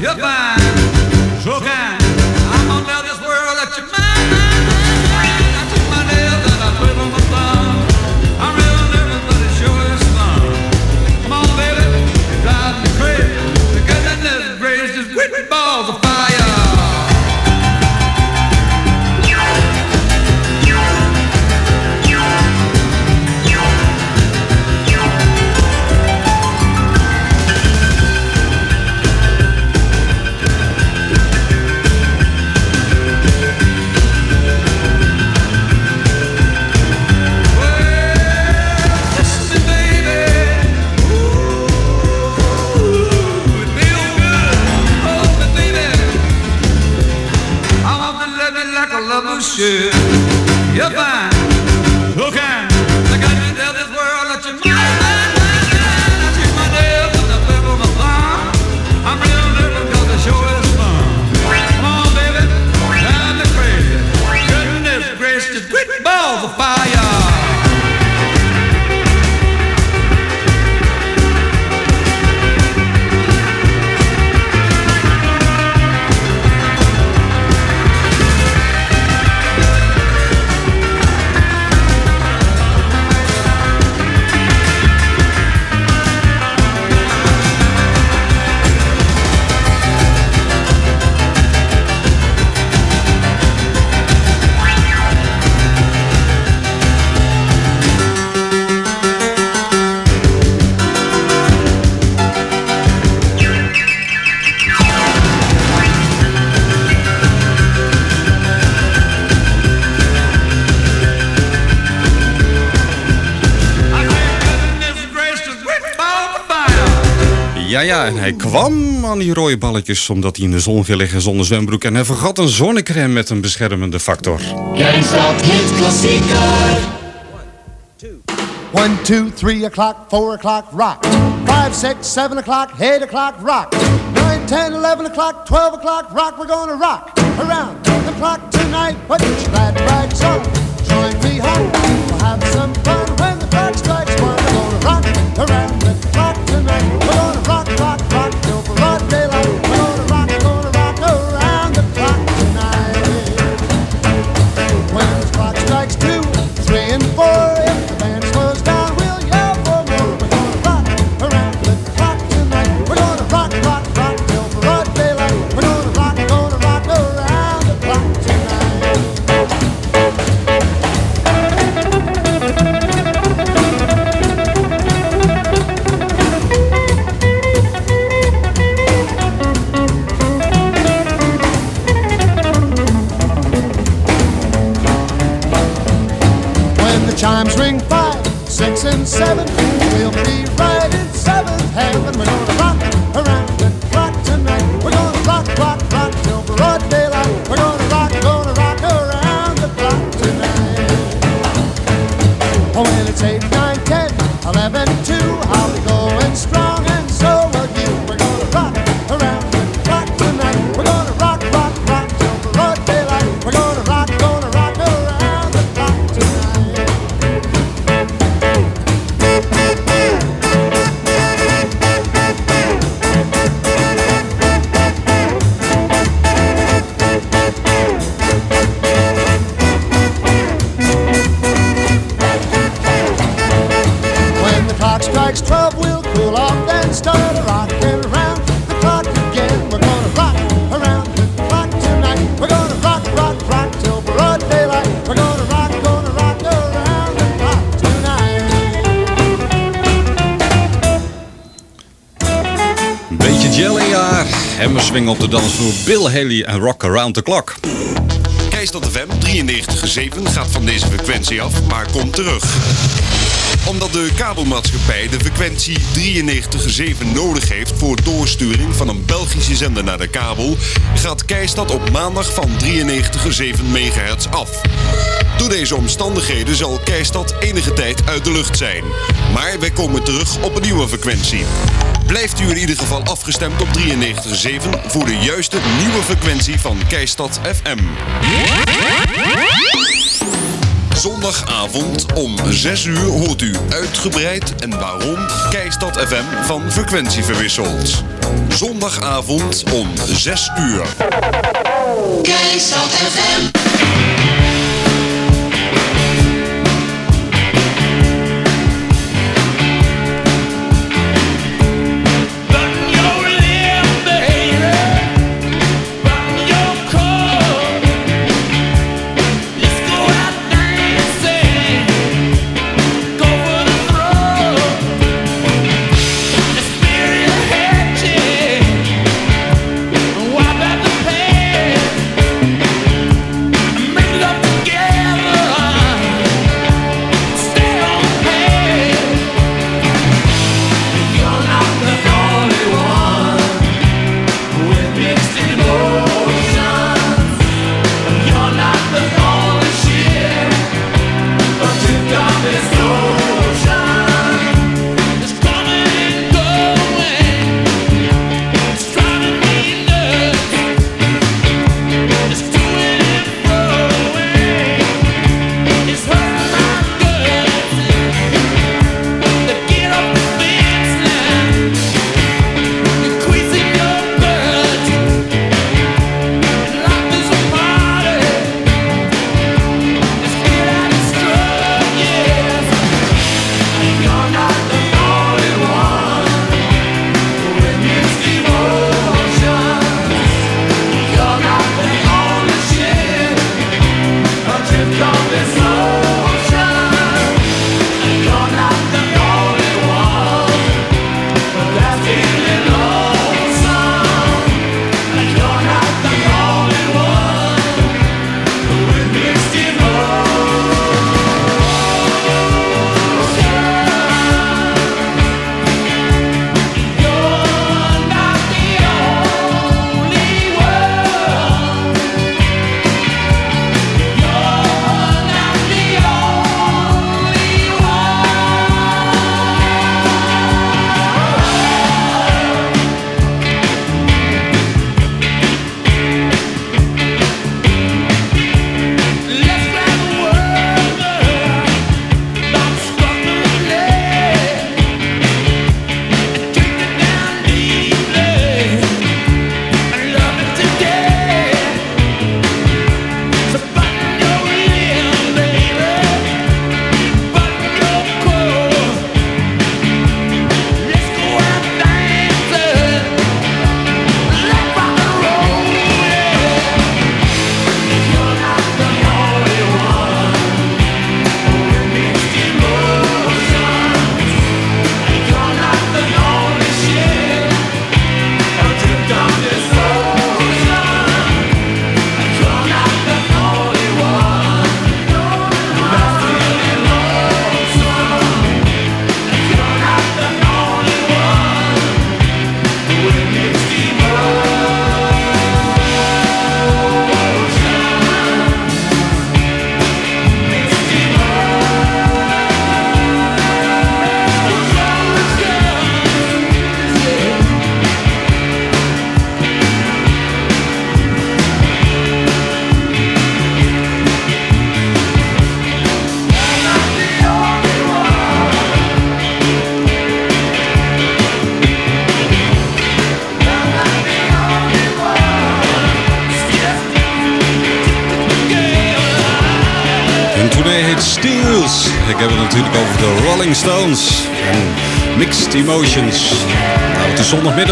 Speaker 22: You're
Speaker 4: Ja, ja, en hij kwam aan die rode balletjes omdat hij in de zon ging liggen zonder zwembroek. En hij vergat een zonnecrème met een beschermende factor.
Speaker 2: Kijkstad hit klassieker.
Speaker 14: One, two, three o'clock, four o'clock, rock. Five, six, seven o'clock, eight o'clock, rock. Nine, ten, eleven o'clock, twelve o'clock, rock. We're gonna rock around the clock tonight. Put your glad rags on, join me home. We'll have some fun when the clock strikes one. We're gonna rock around the clock tonight.
Speaker 4: Op de dansvloer Bill Haley en Rock Around the Clock.
Speaker 1: Keistad FM 93.7 gaat van deze frequentie af, maar komt terug. Omdat de kabelmaatschappij de frequentie 93.7 nodig heeft voor doorsturing van een Belgische zender naar de kabel, gaat Keistad op maandag van 93.7 MHz af. Door deze omstandigheden zal Keistad enige tijd uit de lucht zijn. Maar wij komen terug op een nieuwe frequentie. Blijft u in ieder geval afgestemd op 93.7 voor de juiste nieuwe frequentie van Keistad FM. Zondagavond om 6 uur hoort u uitgebreid en waarom Keistad FM van frequentie verwisselt. Zondagavond om 6 uur.
Speaker 2: Keistad FM.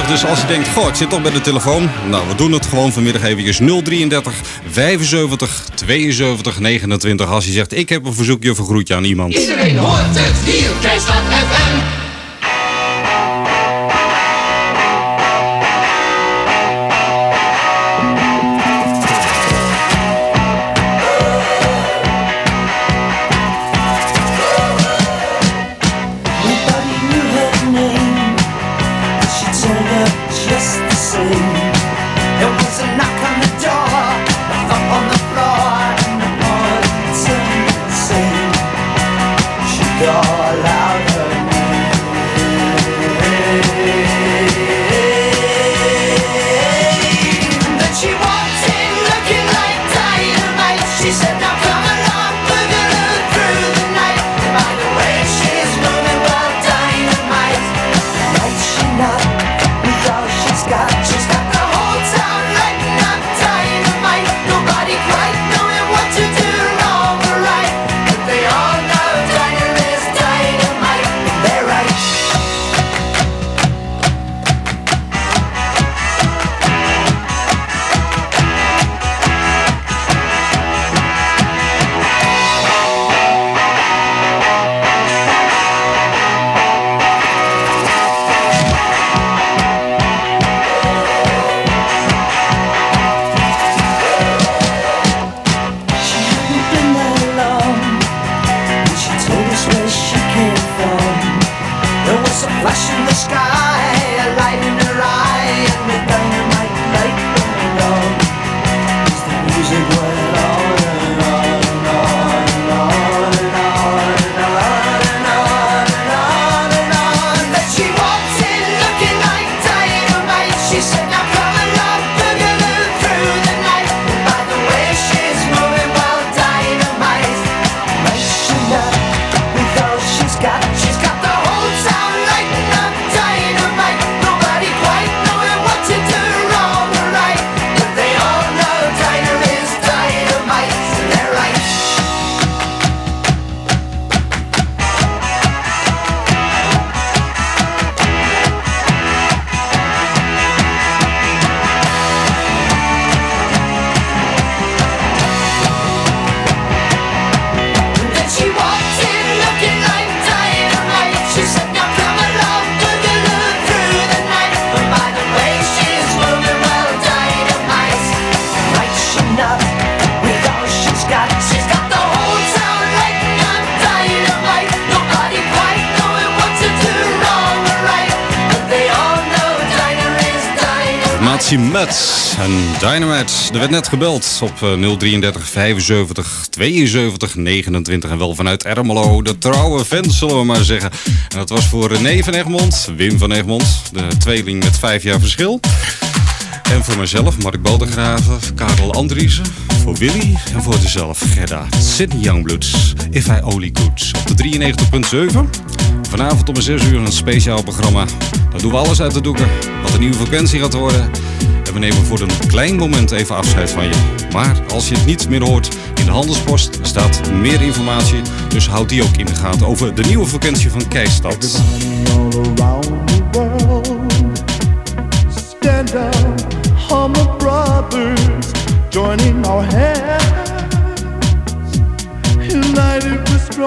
Speaker 4: Dus als je denkt... Goh, ik zit toch bij de telefoon. Nou, we doen het gewoon vanmiddag eventjes 033 75 72 29. Als je zegt, ik heb een verzoekje of een groetje aan iemand.
Speaker 2: Iedereen hoort het hier, Keistad FM.
Speaker 3: Dynamite.
Speaker 4: Er werd net gebeld op eh, 033 75 72 29. En wel vanuit Ermelo. De trouwe fans, zullen we maar zeggen. En dat was voor René van Egmond, Wim van Egmond. De tweeling met vijf jaar verschil. En voor mezelf, Mark Baldegraven, Karel Andriessen. Voor Willy en voor dezelf, Gerda. Sydney Youngbloods, If I Only Could. Op de 93.7. Vanavond om 6 uur een speciaal programma. Daar doen we alles uit de doeken. Wat een nieuwe vakantie gaat worden. We nemen voor een klein moment even afscheid van je. Maar als je het niet meer hoort, in de handelspost staat meer informatie. Dus houd die ook in de gaten over de nieuwe vakantie van Keistad.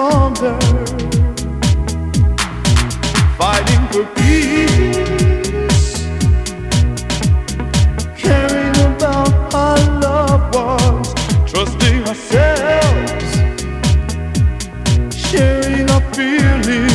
Speaker 23: all around the trusting ourselves, sharing our feelings.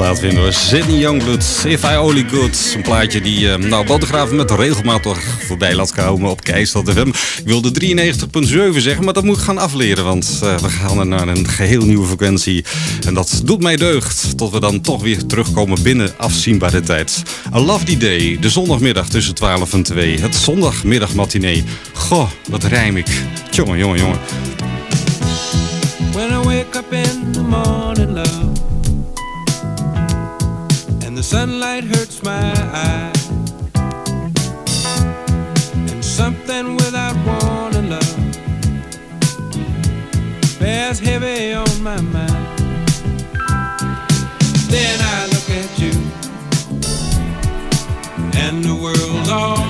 Speaker 4: Fantastische plaat vinden hoor. Sydney Youngblood, If I Only Could. Een plaatje die, eh, nou, Bodegraven met regelmaat toch voorbij laat komen op Keistad FM. Ik wilde 93.7 zeggen, maar dat moet ik gaan afleren. Want eh, we gaan naar een geheel nieuwe frequentie. En dat doet mij deugd. Tot we dan toch weer terugkomen binnen afzienbare tijd. A Lovely Day, de zondagmiddag tussen 12 en 2. Het zondagmiddagmatinee. Goh, wat rijm ik. Jongen, jongen, jongen.
Speaker 24: When I wake up in the morning, sunlight hurts my eyes. and something without warning, love, bears heavy on my mind. Then I look at you, and the world's alright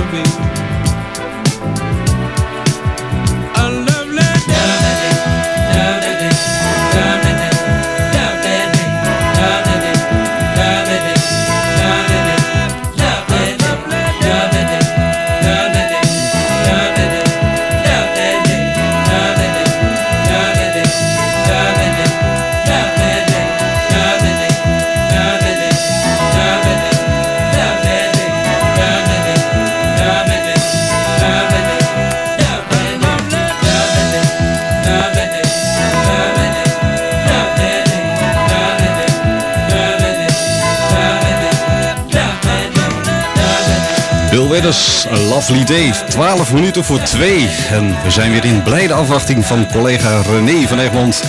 Speaker 24: A Lovely
Speaker 4: Day. 12 minuten voor 2. En we zijn weer in blijde afwachting van collega René van Egmond.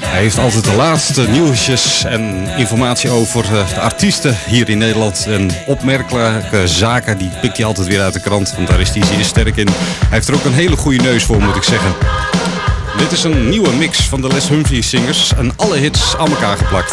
Speaker 4: Hij heeft altijd de laatste nieuwsjes en informatie over eh, de artiesten hier in Nederland. En opmerkelijke zaken, die pikt hij altijd weer uit de krant. Want daar is hij zeer sterk in. Hij heeft er ook een hele goede neus voor, moet ik zeggen. Dit is een nieuwe mix van de Les Humphrey Singers. En alle hits aan elkaar geplakt.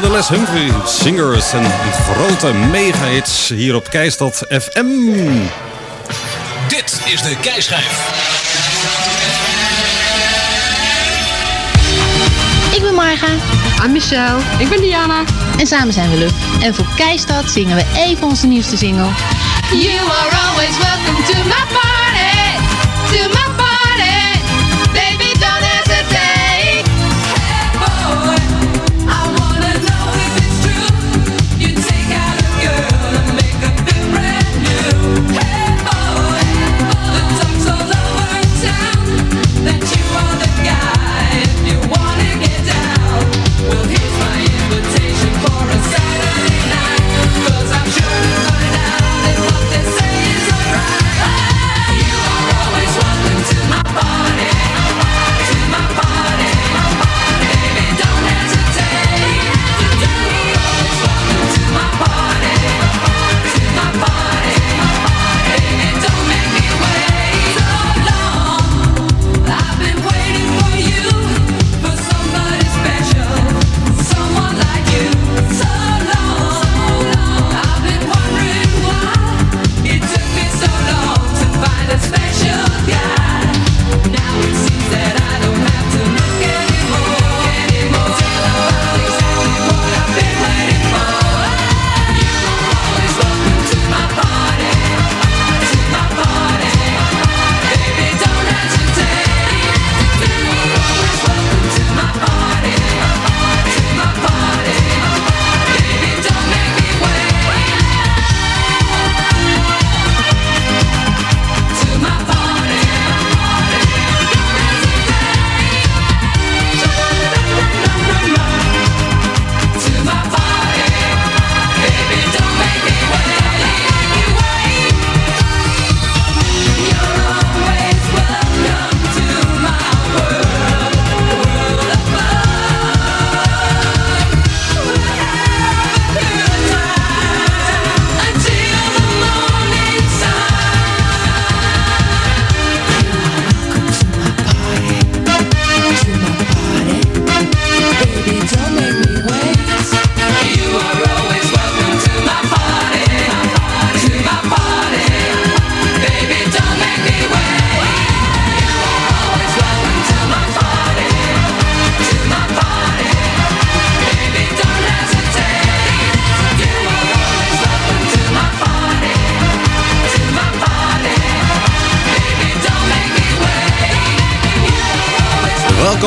Speaker 4: Van de Les Humphrey Singers en een grote mega-hits hier op Keistad FM.
Speaker 25: Dit is de Keischijf.
Speaker 26: Ik ben Marga. I'm Michelle. Ik ben Diana. En samen zijn we Luf. En voor Keistad zingen we even onze nieuwste single.
Speaker 12: You are always welcome to my party, to my party.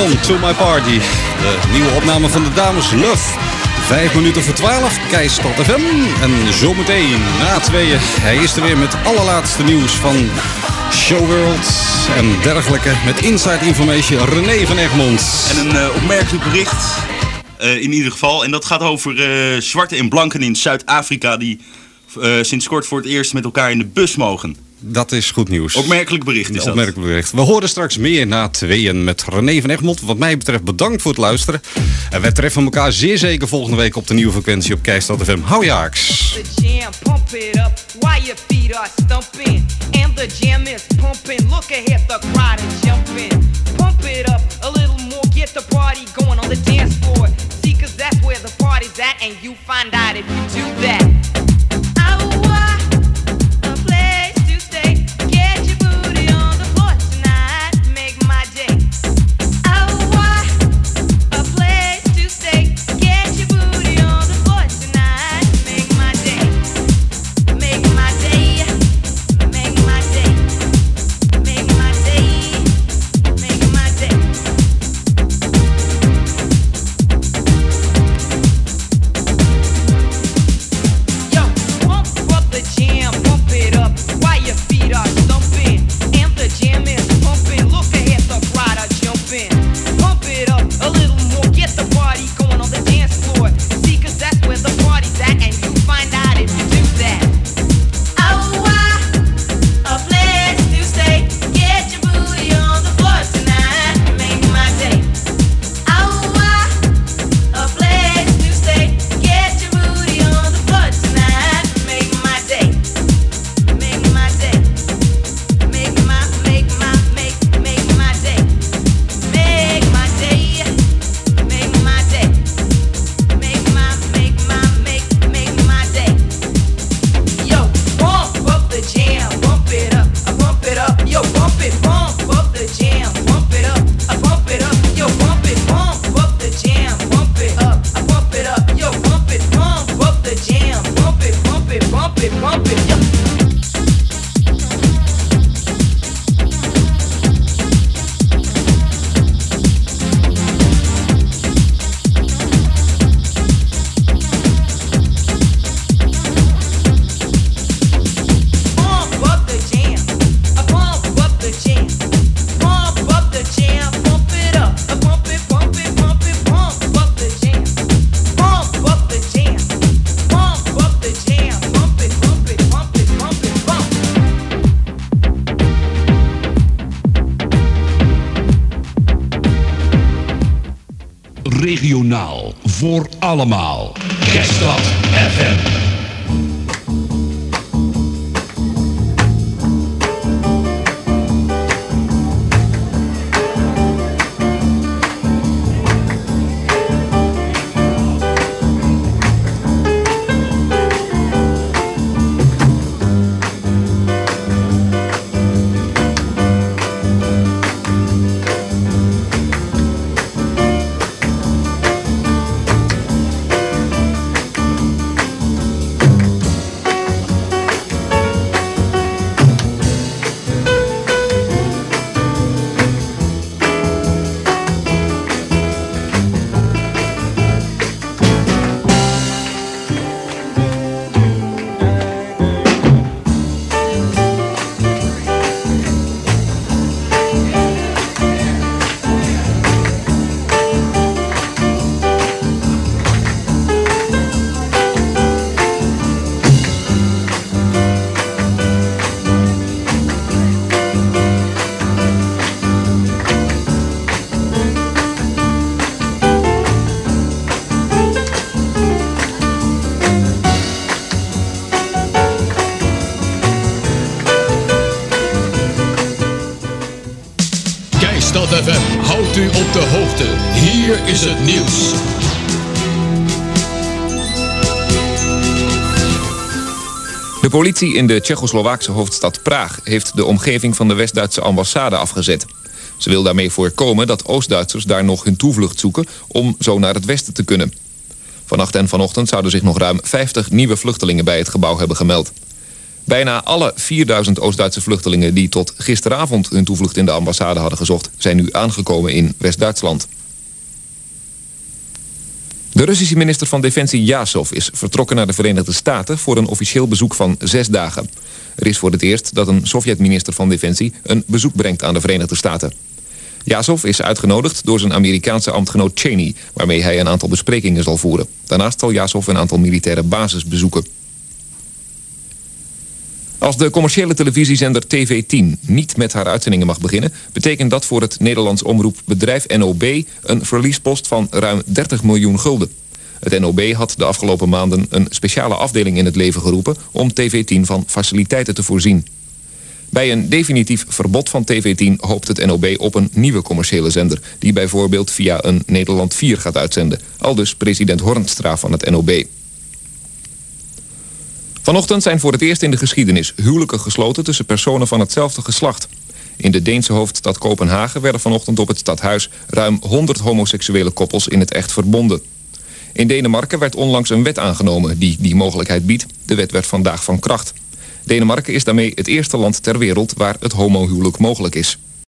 Speaker 4: Welkom to my party. De nieuwe opname van de dames Love. Vijf minuten voor twaalf, Keistad FM. En zometeen na tweeën, hij is er weer met het allerlaatste nieuws van Showworld en dergelijke. Met inside information René van Egmond.
Speaker 27: En een eh, opmerkelijk bericht, eh, in ieder geval. En dat gaat over eh, zwarte en blanken in Zuid-Afrika... die sinds kort voor het eerst met elkaar in de bus mogen.
Speaker 4: Dat is goed nieuws.
Speaker 27: Opmerkelijk bericht is dat.
Speaker 4: Opmerkelijk bericht. We horen straks meer na tweeën met René van Egmond. Wat mij betreft bedankt voor het luisteren. En wij treffen elkaar zeer zeker volgende week op de nieuwe frequentie op Keistad FM. Hou jaaks.
Speaker 28: the jam, pump it up while your feet are stumping. And the jam is pumping. Look ahead, the crowd is jumping. Pump it up a little more, get the party going on the dance floor. See, cause that's where the party's at, and you find out if you do that.
Speaker 25: Allemaal.
Speaker 17: Politie in de Tsjechoslowaakse hoofdstad Praag heeft de omgeving van de West-Duitse ambassade afgezet. Ze wil daarmee voorkomen dat Oost-Duitsers daar nog hun toevlucht zoeken om zo naar het westen te kunnen. Vannacht en vanochtend zouden zich nog ruim 50 nieuwe vluchtelingen bij het gebouw hebben gemeld. Bijna alle 4000 Oost-Duitse vluchtelingen die tot gisteravond hun toevlucht in de ambassade hadden gezocht, zijn nu aangekomen in West-Duitsland. De Russische minister van Defensie Yazov is vertrokken naar de Verenigde Staten voor een officieel bezoek van zes dagen. Er is voor het eerst dat een Sovjet-minister van Defensie een bezoek brengt aan de Verenigde Staten. Yazov is uitgenodigd door zijn Amerikaanse ambtgenoot Cheney, waarmee hij een aantal besprekingen zal voeren. Daarnaast zal Yazov een aantal militaire bases bezoeken. Als de commerciële televisiezender TV10 niet met haar uitzendingen mag beginnen... betekent dat voor het Nederlands omroepbedrijf NOB... een verliespost van ruim 30 miljoen gulden. Het NOB had de afgelopen maanden een speciale afdeling in het leven geroepen... om TV10 van faciliteiten te voorzien. Bij een definitief verbod van TV10 hoopt het NOB op een nieuwe commerciële zender... die bijvoorbeeld via een Nederland 4 gaat uitzenden. Aldus president Hornstra van het NOB. Vanochtend zijn voor het eerst in de geschiedenis huwelijken gesloten tussen personen van hetzelfde geslacht. In de Deense hoofdstad Kopenhagen werden vanochtend op het stadhuis ruim 100 homoseksuele koppels in het echt verbonden. In Denemarken werd onlangs een wet aangenomen die die mogelijkheid biedt. De wet werd vandaag van kracht. Denemarken is daarmee het eerste land ter wereld waar het homohuwelijk mogelijk is.